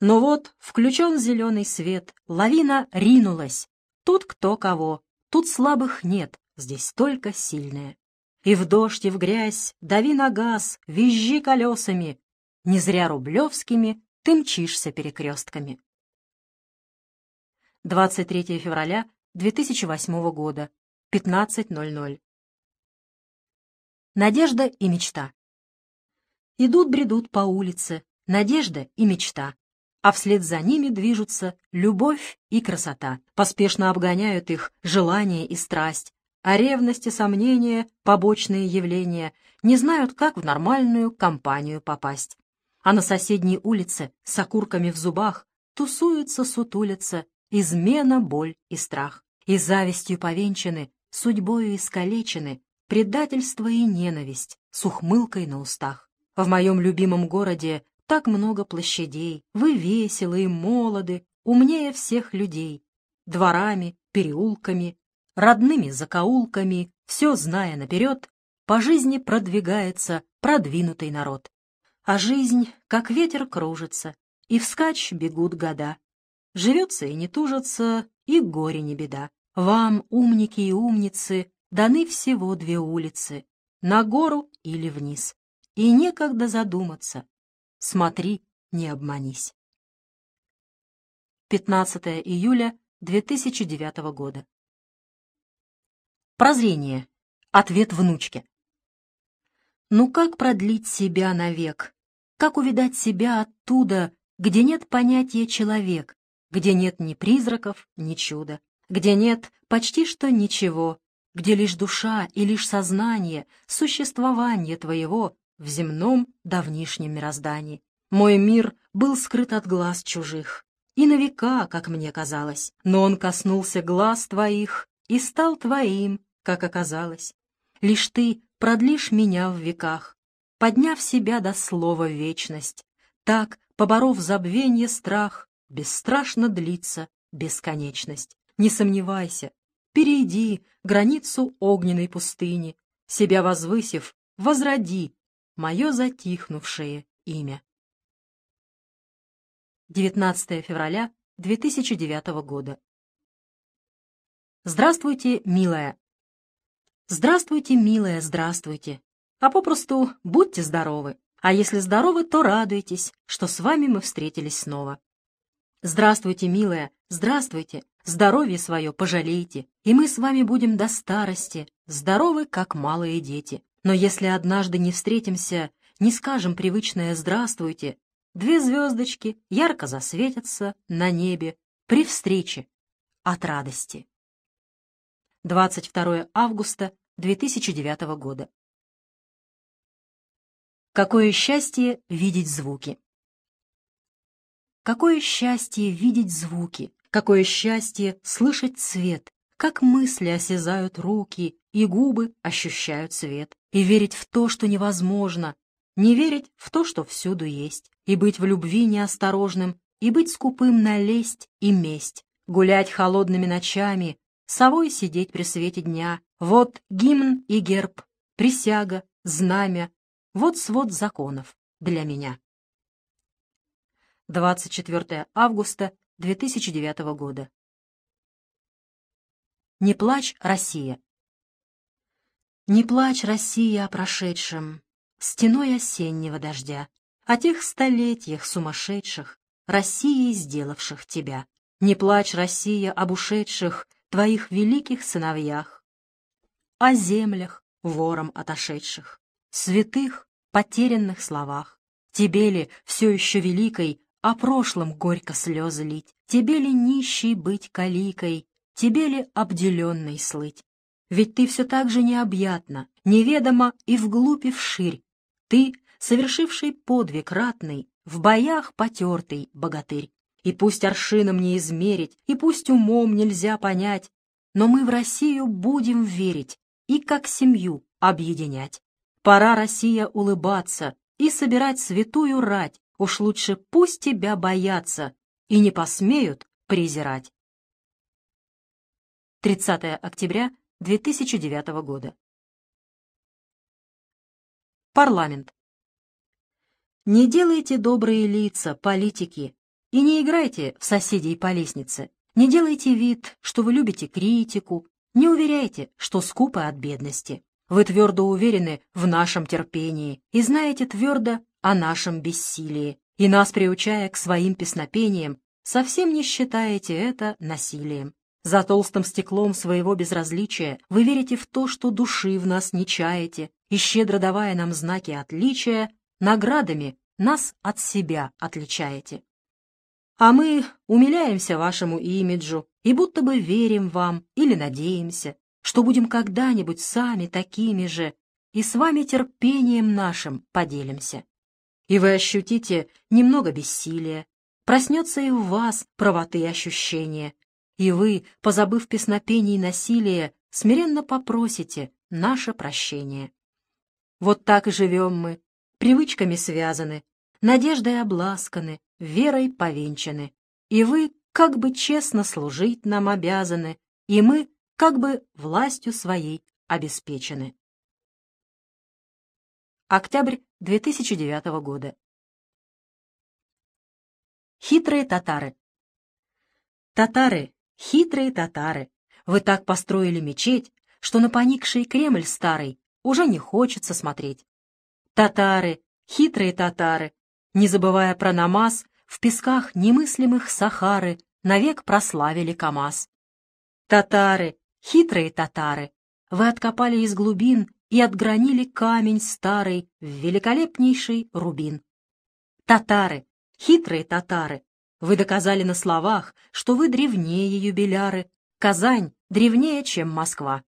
Но вот включен зеленый свет, лавина ринулась. Тут кто кого, тут слабых нет, здесь только сильные. И в дождь, и в грязь, дави на газ, визжи колесами. Не зря рублевскими ты мчишься перекрестками. 23 февраля 2008 года, 15.00. Надежда и мечта. Идут-бредут по улице, надежда и мечта, а вслед за ними движутся любовь и красота, поспешно обгоняют их желание и страсть, а ревность и сомнения, побочные явления, не знают, как в нормальную компанию попасть. А на соседней улице с окурками в зубах тусуются, сутулятся, измена, боль и страх. И завистью повенчаны, судьбою искалечены, предательство и ненависть с ухмылкой на устах. В моем любимом городе так много площадей, вы веселые, молоды, умнее всех людей. Дворами, переулками, родными закоулками, все зная наперед, по жизни продвигается продвинутый народ. А жизнь, как ветер, кружится, и вскачь бегут года. Живется и не тужится, и горе не беда. Вам, умники и умницы, даны всего две улицы, на гору или вниз. И некогда задуматься. Смотри, не обманись. 15 июля 2009 года. Прозрение. Ответ внучке. Ну как продлить себя навек? Как увидать себя оттуда, где нет понятия «человек», где нет ни призраков, ни чуда, где нет почти что ничего, где лишь душа и лишь сознание, существование твоего в земном давнишнем мироздании. Мой мир был скрыт от глаз чужих, и на века, как мне казалось, но он коснулся глаз твоих и стал твоим, как оказалось. Лишь ты продлишь меня в веках, подняв себя до слова вечность. Так, поборов забвенье страх, бесстрашно длится бесконечность. Не сомневайся, перейди границу огненной пустыни, себя возвысив, возроди мое затихнувшее имя. 19 февраля 2009 года. Здравствуйте, милая. Здравствуйте, милая, здравствуйте а попросту будьте здоровы. А если здоровы, то радуйтесь, что с вами мы встретились снова. Здравствуйте, милая, здравствуйте, здоровье свое пожалейте, и мы с вами будем до старости, здоровы, как малые дети. Но если однажды не встретимся, не скажем привычное «здравствуйте», две звездочки ярко засветятся на небе при встрече от радости. 22 августа 2009 года. Какое счастье видеть звуки! Какое счастье видеть звуки! Какое счастье слышать цвет! Как мысли осязают руки, и губы ощущают свет! И верить в то, что невозможно, не верить в то, что всюду есть, и быть в любви неосторожным, и быть скупым на лесть и месть, гулять холодными ночами, совой сидеть при свете дня. Вот гимн и герб, присяга, знамя, вот свод законов для меня. 24 августа 2009 года. Не плачь, Россия. Не плачь, Россия, о прошедшем, стеной осеннего дождя, о тех столетиях сумасшедших, Россией сделавших тебя. Не плачь, Россия, об ушедших твоих великих сыновьях, о землях, вором отошедших, святых, потерянных словах. Тебе ли все еще великой о прошлом горько слезы лить? Тебе ли нищей быть каликой? Тебе ли обделенной слыть? Ведь ты все так же необъятна, неведомо и вглубь и вширь. Ты, совершивший подвиг ратный, в боях потертый богатырь. И пусть аршином не измерить, и пусть умом нельзя понять, но мы в Россию будем верить и как семью объединять. Пора, Россия, улыбаться и собирать святую рать, уж лучше пусть тебя боятся и не посмеют презирать. 30 октября 2009 года. Парламент. Не делайте добрые лица, политики, и не играйте в соседей по лестнице. Не делайте вид, что вы любите критику, не уверяйте, что скупы от бедности. Вы твердо уверены в нашем терпении и знаете твердо о нашем бессилии, и нас, приучая к своим песнопениям, совсем не считаете это насилием. За толстым стеклом своего безразличия вы верите в то, что души в нас не чаете, и, щедро давая нам знаки отличия, наградами нас от себя отличаете. А мы умиляемся вашему имиджу и будто бы верим вам или надеемся, что будем когда-нибудь сами такими же и с вами терпением нашим поделимся. И вы ощутите немного бессилия, проснется и в вас правоты ощущения, и вы, позабыв песнопений насилия, смиренно попросите наше прощение. Вот так и живем мы, привычками связаны, надеждой обласканы, верой повенчаны. И вы как бы честно служить нам обязаны, и мы как бы властью своей обеспечены. Октябрь 2009 года. Хитрые татары. Татары Хитрые татары, вы так построили мечеть, что на поникший Кремль старый уже не хочется смотреть. Татары, хитрые татары, не забывая про намаз, в песках немыслимых Сахары навек прославили КамАЗ. Татары, хитрые татары, вы откопали из глубин и отгранили камень старый в великолепнейший рубин. Татары, хитрые татары, вы доказали на словах, что вы древнее юбиляры, Казань древнее, чем Москва.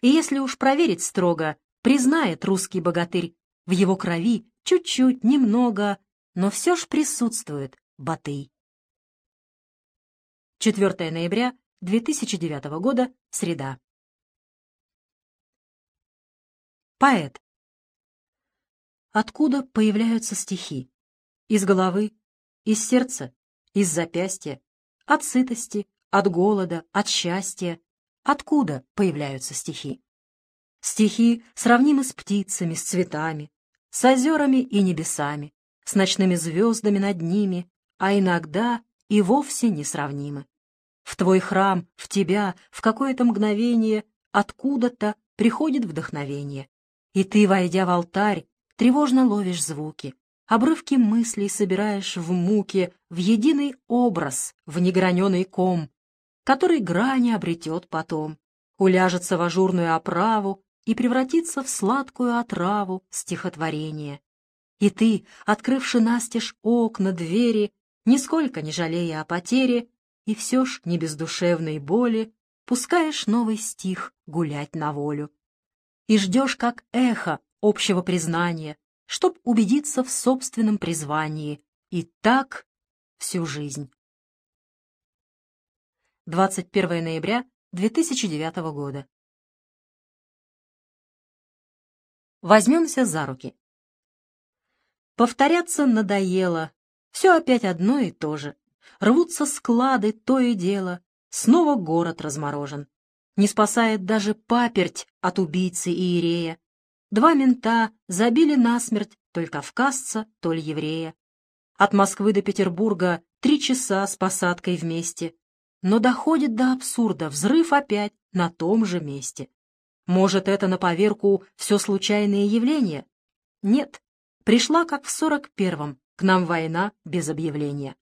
И если уж проверить строго, признает русский богатырь, в его крови чуть-чуть, немного, но все ж присутствует Батый. 4 ноября 2009 года, среда. Поэт. Откуда появляются стихи? Из головы? Из сердца? Из запястья, от сытости, от голода, от счастья. Откуда появляются стихи? Стихи сравнимы с птицами, с цветами, с озерами и небесами, с ночными звездами над ними, а иногда и вовсе несравнимы. В твой храм, в тебя, в какое-то мгновение откуда-то приходит вдохновение, и ты, войдя в алтарь, тревожно ловишь звуки, обрывки мыслей собираешь в муке, в единый образ, в неграненый ком, который грани обретет потом, уляжется в ажурную оправу и превратится в сладкую отраву стихотворения. И ты, открывши настежь окна, двери, нисколько не жалея о потере, и все ж не без душевной боли, пускаешь новый стих гулять на волю. И ждешь, как эхо общего признания, чтоб убедиться в собственном призвании. И так всю жизнь. 21 ноября 2009 года. Возьмемся за руки. Повторяться надоело. Все опять одно и то же. Рвутся склады, то и дело. Снова город разморожен. Не спасает даже паперть от убийцы Иерея. Два мента забили насмерть то ли кавказца, то ли еврея. От Москвы до Петербурга три часа с посадкой вместе. Но доходит до абсурда взрыв опять на том же месте. Может, это на поверку все случайные явления? Нет, пришла, как в сорок первом, к нам война без объявления.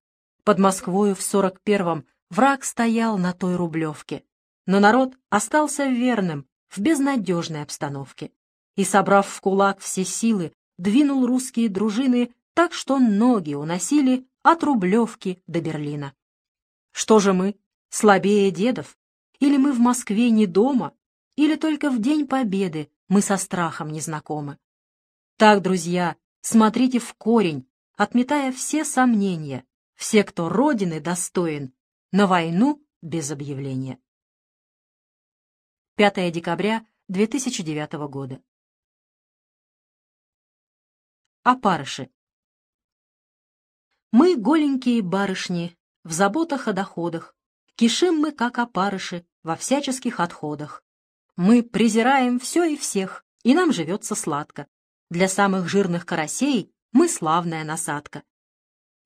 Под Москвою в сорок первом враг стоял на той рублевке, но народ остался верным в безнадежной обстановке и, собрав в кулак все силы, двинул русские дружины так, что ноги уносили от Рублевки до Берлина. Что же мы, слабее дедов? Или мы в Москве не дома? Или только в День Победы мы со страхом не знакомы? Так, друзья, смотрите в корень, отметая все сомнения, все, кто Родины достоин, на войну без объявления. 5 декабря 2009 года. Опарыши. Мы, голенькие барышни, в заботах о доходах, кишим мы, как опарыши, во всяческих отходах. Мы презираем все и всех, и нам живется сладко. Для самых жирных карасей мы славная насадка.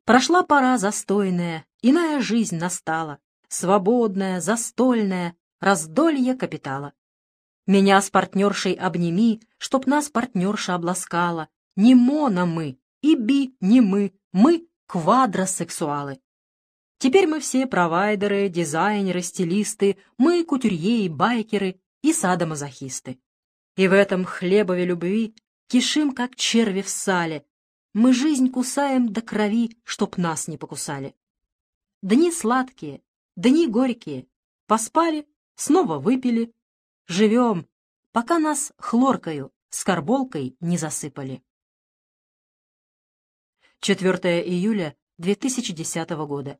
Прошла пора застойная, иная жизнь настала, свободная, застольная, раздолье капитала. Меня с партнершей обними, чтоб нас партнерша обласкала. Не моно мы, и би не мы, мы квадросексуалы. Теперь мы все провайдеры, дизайнеры, стилисты, мы кутюрье и байкеры и садомазохисты. И в этом хлебове любви кишим, как черви в сале. Мы жизнь кусаем до крови, чтоб нас не покусали. Дни сладкие, дни горькие. Поспали, снова выпили. Живем, пока нас хлоркою, скорболкой не засыпали. 4 июля 2010 года.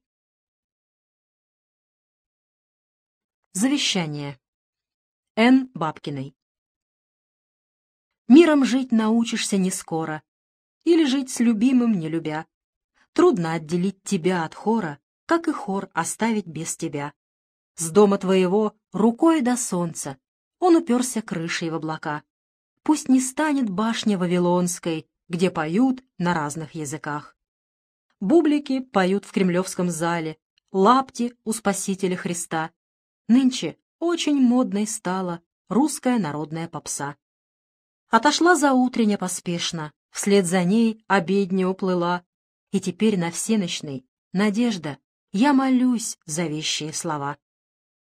Завещание. Н. Бабкиной. Миром жить научишься не скоро, или жить с любимым не любя. Трудно отделить тебя от хора, как и хор оставить без тебя. С дома твоего рукой до солнца он уперся крышей в облака. Пусть не станет башня Вавилонской, где поют на разных языках. Бублики поют в кремлевском зале, лапти у Спасителя Христа. Нынче очень модной стала русская народная попса. Отошла за утренне поспешно, вслед за ней обедня уплыла, и теперь на всеночной надежда, я молюсь за вещие слова.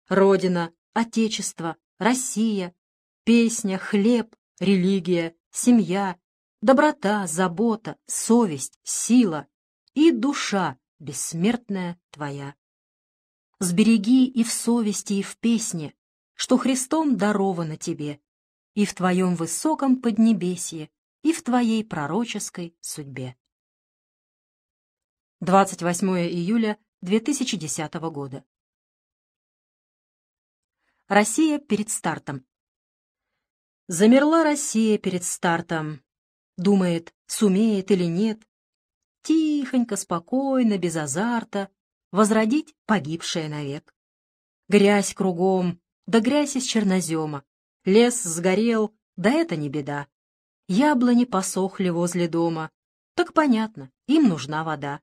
Родина, Отечество, Россия, песня, хлеб, религия, семья, доброта, забота, совесть, сила и душа бессмертная твоя. Сбереги и в совести, и в песне, что Христом даровано тебе, и в твоем высоком поднебесье, и в твоей пророческой судьбе. 28 июля 2010 года. Россия перед стартом. Замерла Россия перед стартом, Думает, сумеет или нет. Тихонько, спокойно, без азарта возродить погибшее навек. Грязь кругом, да грязь из чернозема. Лес сгорел, да это не беда. Яблони посохли возле дома. Так понятно, им нужна вода.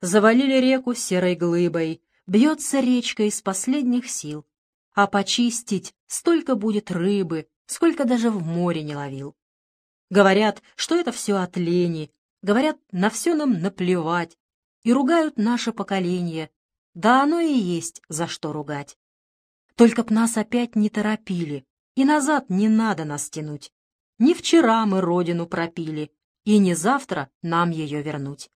Завалили реку серой глыбой, бьется речка из последних сил. А почистить столько будет рыбы, сколько даже в море не ловил. Говорят, что это все от лени, говорят, на все нам наплевать, и ругают наше поколение. Да оно и есть за что ругать. Только б нас опять не торопили, и назад не надо нас тянуть. Не вчера мы родину пропили, и не завтра нам ее вернуть.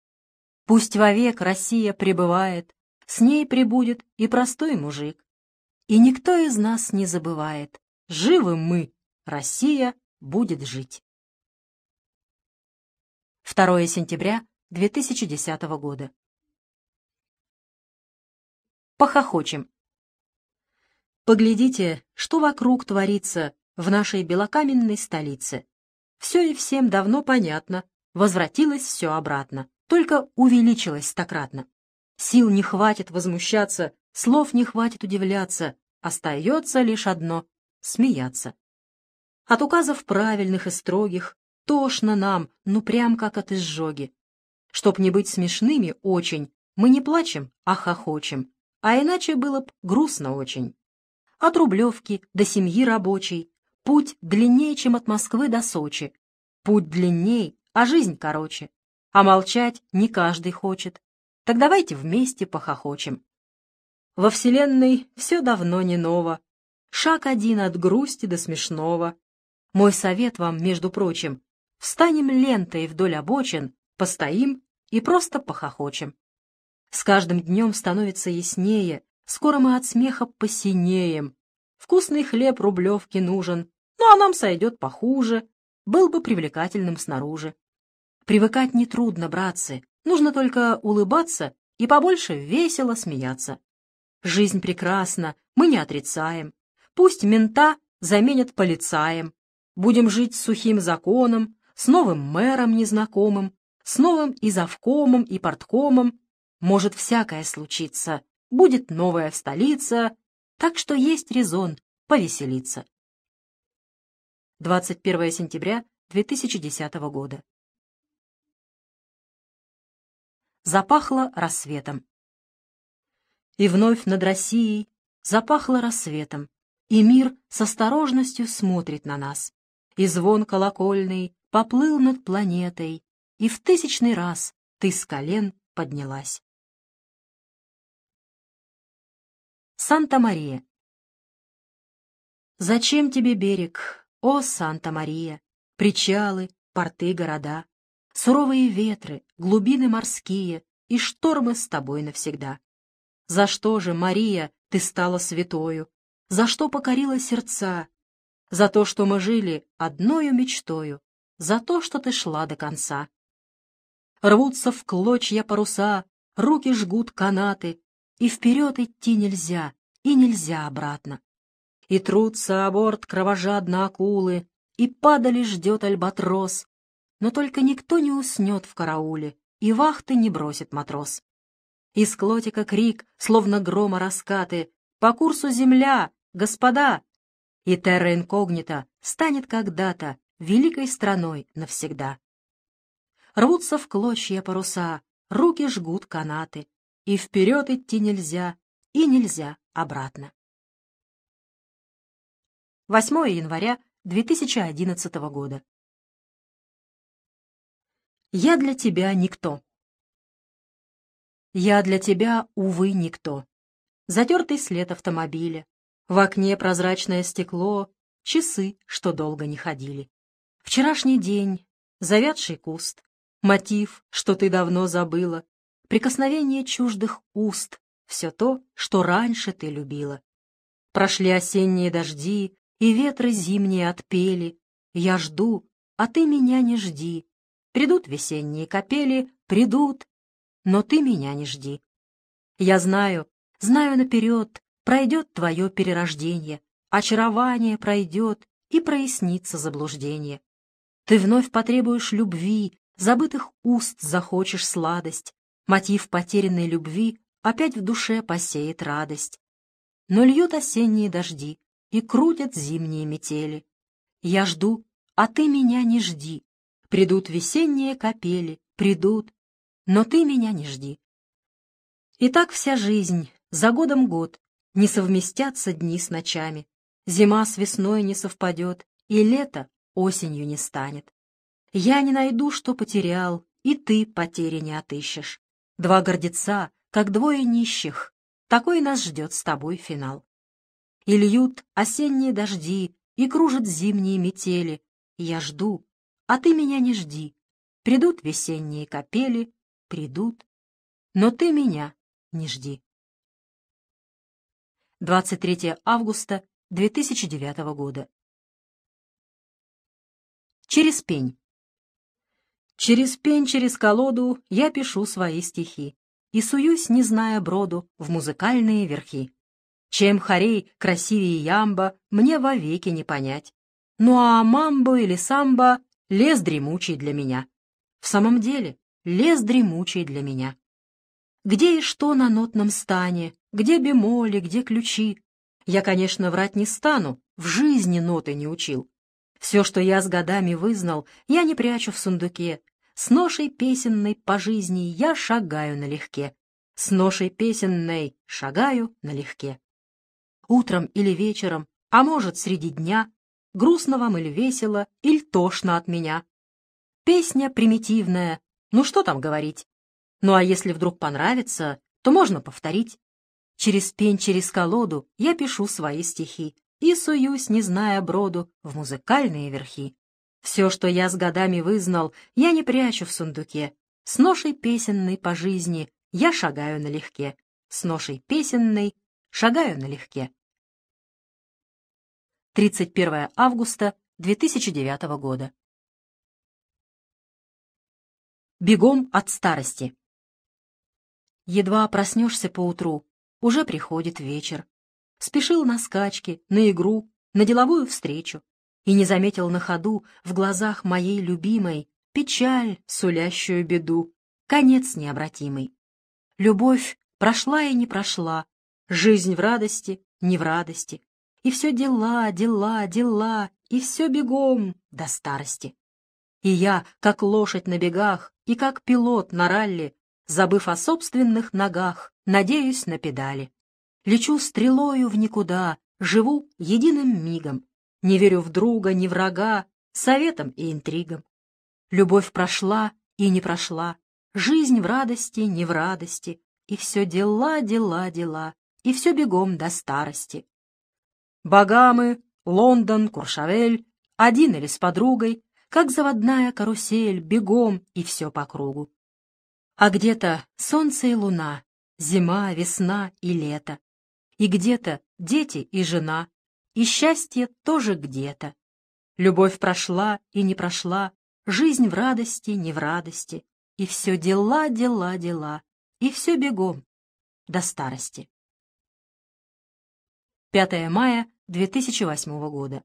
Пусть вовек Россия пребывает, с ней прибудет и простой мужик. И никто из нас не забывает, живы мы, Россия будет жить. 2 сентября 2010 года. Похохочем. Поглядите, что вокруг творится в нашей белокаменной столице. Все и всем давно понятно, возвратилось все обратно, только увеличилось стократно. Сил не хватит возмущаться, слов не хватит удивляться, остается лишь одно — смеяться. От указов правильных и строгих Тошно нам, ну прям как от изжоги. Чтоб не быть смешными очень, мы не плачем, а хохочем. А иначе было б грустно очень. От Рублевки до семьи рабочей, Путь длиннее, чем от Москвы до Сочи. Путь длинней, а жизнь короче. А молчать не каждый хочет. Так давайте вместе похохочем. Во Вселенной все давно не ново. Шаг один от грусти до смешного. Мой совет вам, между прочим, встанем лентой вдоль обочин, постоим и просто похохочем. С каждым днем становится яснее, скоро мы от смеха посинеем. Вкусный хлеб рублевки нужен, ну а нам сойдет похуже, был бы привлекательным снаружи. Привыкать нетрудно, братцы, нужно только улыбаться и побольше весело смеяться. Жизнь прекрасна, мы не отрицаем. Пусть мента заменят полицаем. Будем жить сухим законом, с новым мэром незнакомым, с новым и завкомом, и порткомом. Может всякое случиться, будет новая столица, так что есть резон повеселиться. 21 сентября 2010 года. Запахло рассветом. И вновь над Россией запахло рассветом, и мир с осторожностью смотрит на нас. И звон колокольный поплыл над планетой, и в тысячный раз ты с колен поднялась. Санта-Мария Зачем тебе берег, о, Санта-Мария, причалы, порты города, суровые ветры, глубины морские и штормы с тобой навсегда. За что же, Мария, ты стала святою? За что покорила сердца? За то, что мы жили одною мечтою, за то, что ты шла до конца. Рвутся в клочья паруса, руки жгут канаты, и вперед идти нельзя, и нельзя обратно и трутся о борт кровожадно акулы, и падали ждет альбатрос. Но только никто не уснет в карауле, и вахты не бросит матрос. Из клотика крик, словно грома раскаты, «По курсу земля! Господа!» И терра инкогнита станет когда-то великой страной навсегда. Рвутся в клочья паруса, руки жгут канаты, и вперед идти нельзя, и нельзя обратно. 8 января 2011 года. Я для тебя никто. Я для тебя, увы, никто. Затертый след автомобиля, в окне прозрачное стекло, часы, что долго не ходили. Вчерашний день, завядший куст, мотив, что ты давно забыла, прикосновение чуждых уст, все то, что раньше ты любила. Прошли осенние дожди, и ветры зимние отпели. Я жду, а ты меня не жди. Придут весенние капели, придут, но ты меня не жди. Я знаю, знаю наперед, пройдет твое перерождение, очарование пройдет, и прояснится заблуждение. Ты вновь потребуешь любви, забытых уст захочешь сладость, мотив потерянной любви опять в душе посеет радость. Но льют осенние дожди, и крутят зимние метели. Я жду, а ты меня не жди. Придут весенние капели, придут, но ты меня не жди. И так вся жизнь, за годом год, не совместятся дни с ночами. Зима с весной не совпадет, и лето осенью не станет. Я не найду, что потерял, и ты потери не отыщешь. Два гордеца, как двое нищих, такой нас ждет с тобой финал и льют осенние дожди, и кружат зимние метели. Я жду, а ты меня не жди. Придут весенние капели, придут, но ты меня не жди. 23 августа 2009 года. Через пень. Через пень, через колоду я пишу свои стихи и суюсь, не зная броду, в музыкальные верхи. Чем хорей красивее ямба, мне вовеки не понять. Ну а мамбо или самбо — лес дремучий для меня. В самом деле, лес дремучий для меня. Где и что на нотном стане, где бемоли, где ключи. Я, конечно, врать не стану, в жизни ноты не учил. Все, что я с годами вызнал, я не прячу в сундуке. С ношей песенной по жизни я шагаю налегке. С ношей песенной шагаю налегке утром или вечером, а может, среди дня, грустно вам или весело, или тошно от меня. Песня примитивная, ну что там говорить. Ну а если вдруг понравится, то можно повторить. Через пень, через колоду я пишу свои стихи и суюсь, не зная броду, в музыкальные верхи. Все, что я с годами вызнал, я не прячу в сундуке. С ношей песенной по жизни я шагаю налегке. С ношей песенной шагаю налегке. 31 августа 2009 года. Бегом от старости. Едва проснешься поутру, уже приходит вечер. Спешил на скачки, на игру, на деловую встречу и не заметил на ходу в глазах моей любимой печаль, сулящую беду, конец необратимый. Любовь прошла и не прошла, жизнь в радости, не в радости, и все дела, дела, дела, и все бегом до старости. И я, как лошадь на бегах, и как пилот на ралли, забыв о собственных ногах, надеюсь на педали. Лечу стрелою в никуда, живу единым мигом, не верю в друга, ни врага, советам и интригам. Любовь прошла и не прошла, жизнь в радости, не в радости, и все дела, дела, дела, и все бегом до старости. Багамы, Лондон, Куршавель, один или с подругой, как заводная карусель, бегом и все по кругу. А где-то солнце и луна, зима, весна и лето. И где-то дети и жена, и счастье тоже где-то. Любовь прошла и не прошла, жизнь в радости, не в радости, и все дела, дела, дела, и все бегом до старости. 5 мая 2008 года.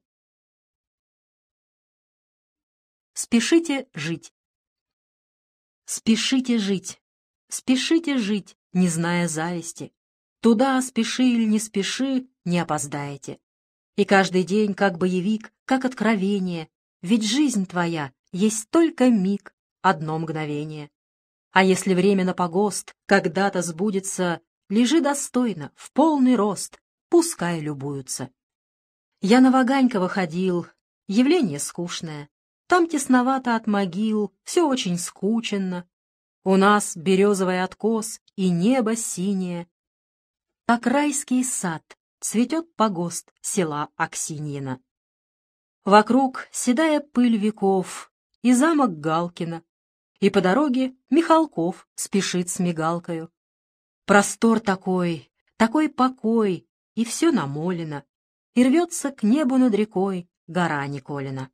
Спешите жить. Спешите жить, спешите жить, не зная зависти. Туда спеши или не спеши, не опоздаете. И каждый день как боевик, как откровение, ведь жизнь твоя есть только миг, одно мгновение. А если время на погост когда-то сбудется, лежи достойно, в полный рост, пускай любуются. Я на Ваганьково ходил, явление скучное. Там тесновато от могил, все очень скученно. У нас березовый откос и небо синее. Как райский сад цветет погост села Аксиньина. Вокруг седая пыль веков и замок Галкина, и по дороге Михалков спешит с мигалкою. Простор такой, такой покой, и все намолено и рвется к небу над рекой гора Николина.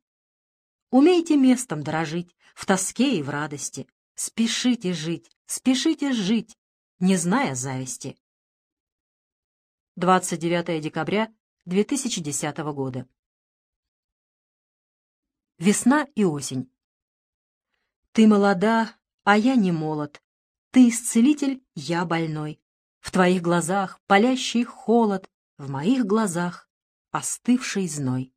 Умейте местом дорожить, в тоске и в радости. Спешите жить, спешите жить, не зная зависти. 29 декабря 2010 года. Весна и осень. Ты молода, а я не молод. Ты исцелитель, я больной. В твоих глазах палящий холод, в моих глазах остывший зной.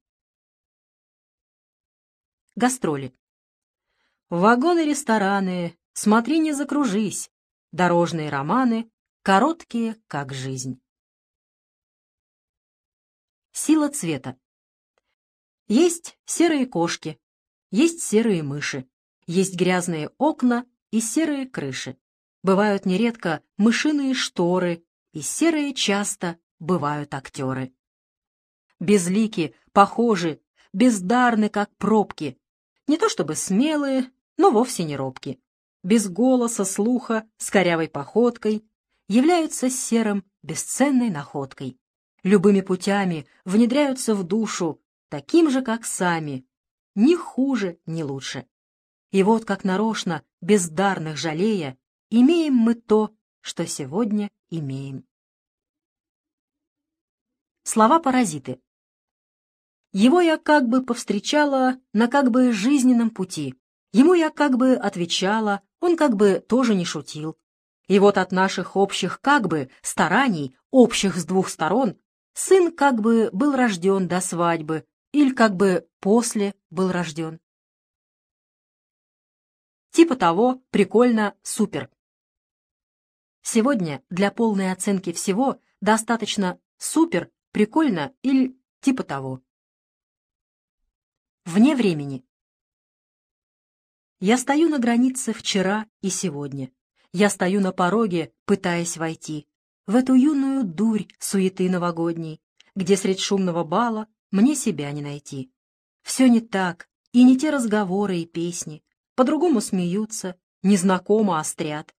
Гастроли. Вагоны-рестораны, смотри, не закружись, дорожные романы, короткие, как жизнь. Сила цвета. Есть серые кошки, есть серые мыши, есть грязные окна и серые крыши. Бывают нередко мышиные шторы, и серые часто бывают актеры безлики, похожи, бездарны, как пробки. Не то чтобы смелые, но вовсе не робки. Без голоса, слуха, с корявой походкой, являются серым, бесценной находкой. Любыми путями внедряются в душу, таким же, как сами, ни хуже, ни лучше. И вот как нарочно, бездарных жалея, имеем мы то, что сегодня имеем. Слова-паразиты. Его я как бы повстречала на как бы жизненном пути. Ему я как бы отвечала, он как бы тоже не шутил. И вот от наших общих как бы стараний, общих с двух сторон, сын как бы был рожден до свадьбы или как бы после был рожден. Типа того, прикольно, супер. Сегодня для полной оценки всего достаточно супер, прикольно или типа того. вне времени. Я стою на границе вчера и сегодня. Я стою на пороге, пытаясь войти в эту юную дурь суеты новогодней, где средь шумного бала мне себя не найти. Все не так, и не те разговоры и песни, по-другому смеются, незнакомо острят.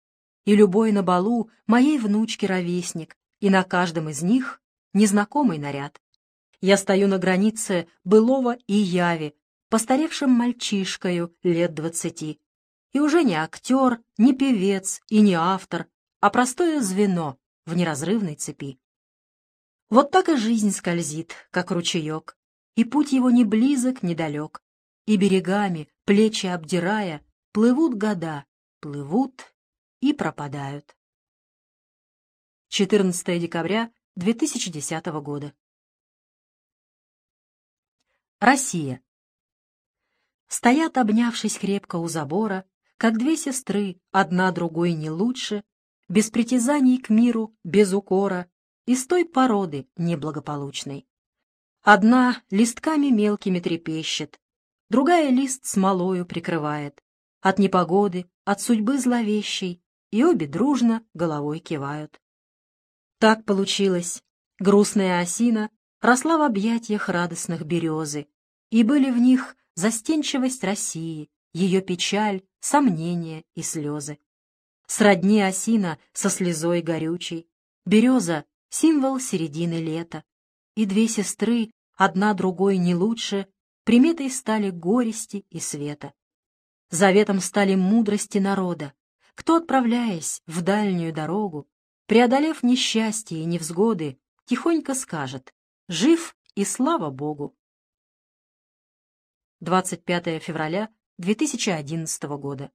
И любой на балу моей внучки ровесник, и на каждом из них незнакомый наряд. Я стою на границе былого и яви, постаревшим мальчишкою лет двадцати. И уже не актер, не певец и не автор, а простое звено в неразрывной цепи. Вот так и жизнь скользит, как ручеек, и путь его не близок, ни далек, и берегами, плечи обдирая, плывут года, плывут и пропадают. 14 декабря 2010 года. Россия. Стоят, обнявшись крепко у забора, как две сестры, одна другой не лучше, без притязаний к миру, без укора, из той породы неблагополучной. Одна листками мелкими трепещет, другая лист смолою прикрывает. От непогоды, от судьбы зловещей, и обе дружно головой кивают. Так получилось. Грустная осина росла в объятиях радостных березы, и были в них застенчивость России, ее печаль, сомнения и слезы. Сродни осина со слезой горючей, береза — символ середины лета, и две сестры, одна другой не лучше, приметой стали горести и света. Заветом стали мудрости народа, кто, отправляясь в дальнюю дорогу, преодолев несчастье и невзгоды, тихонько скажет «Жив и слава Богу». 25 февраля 2011 года.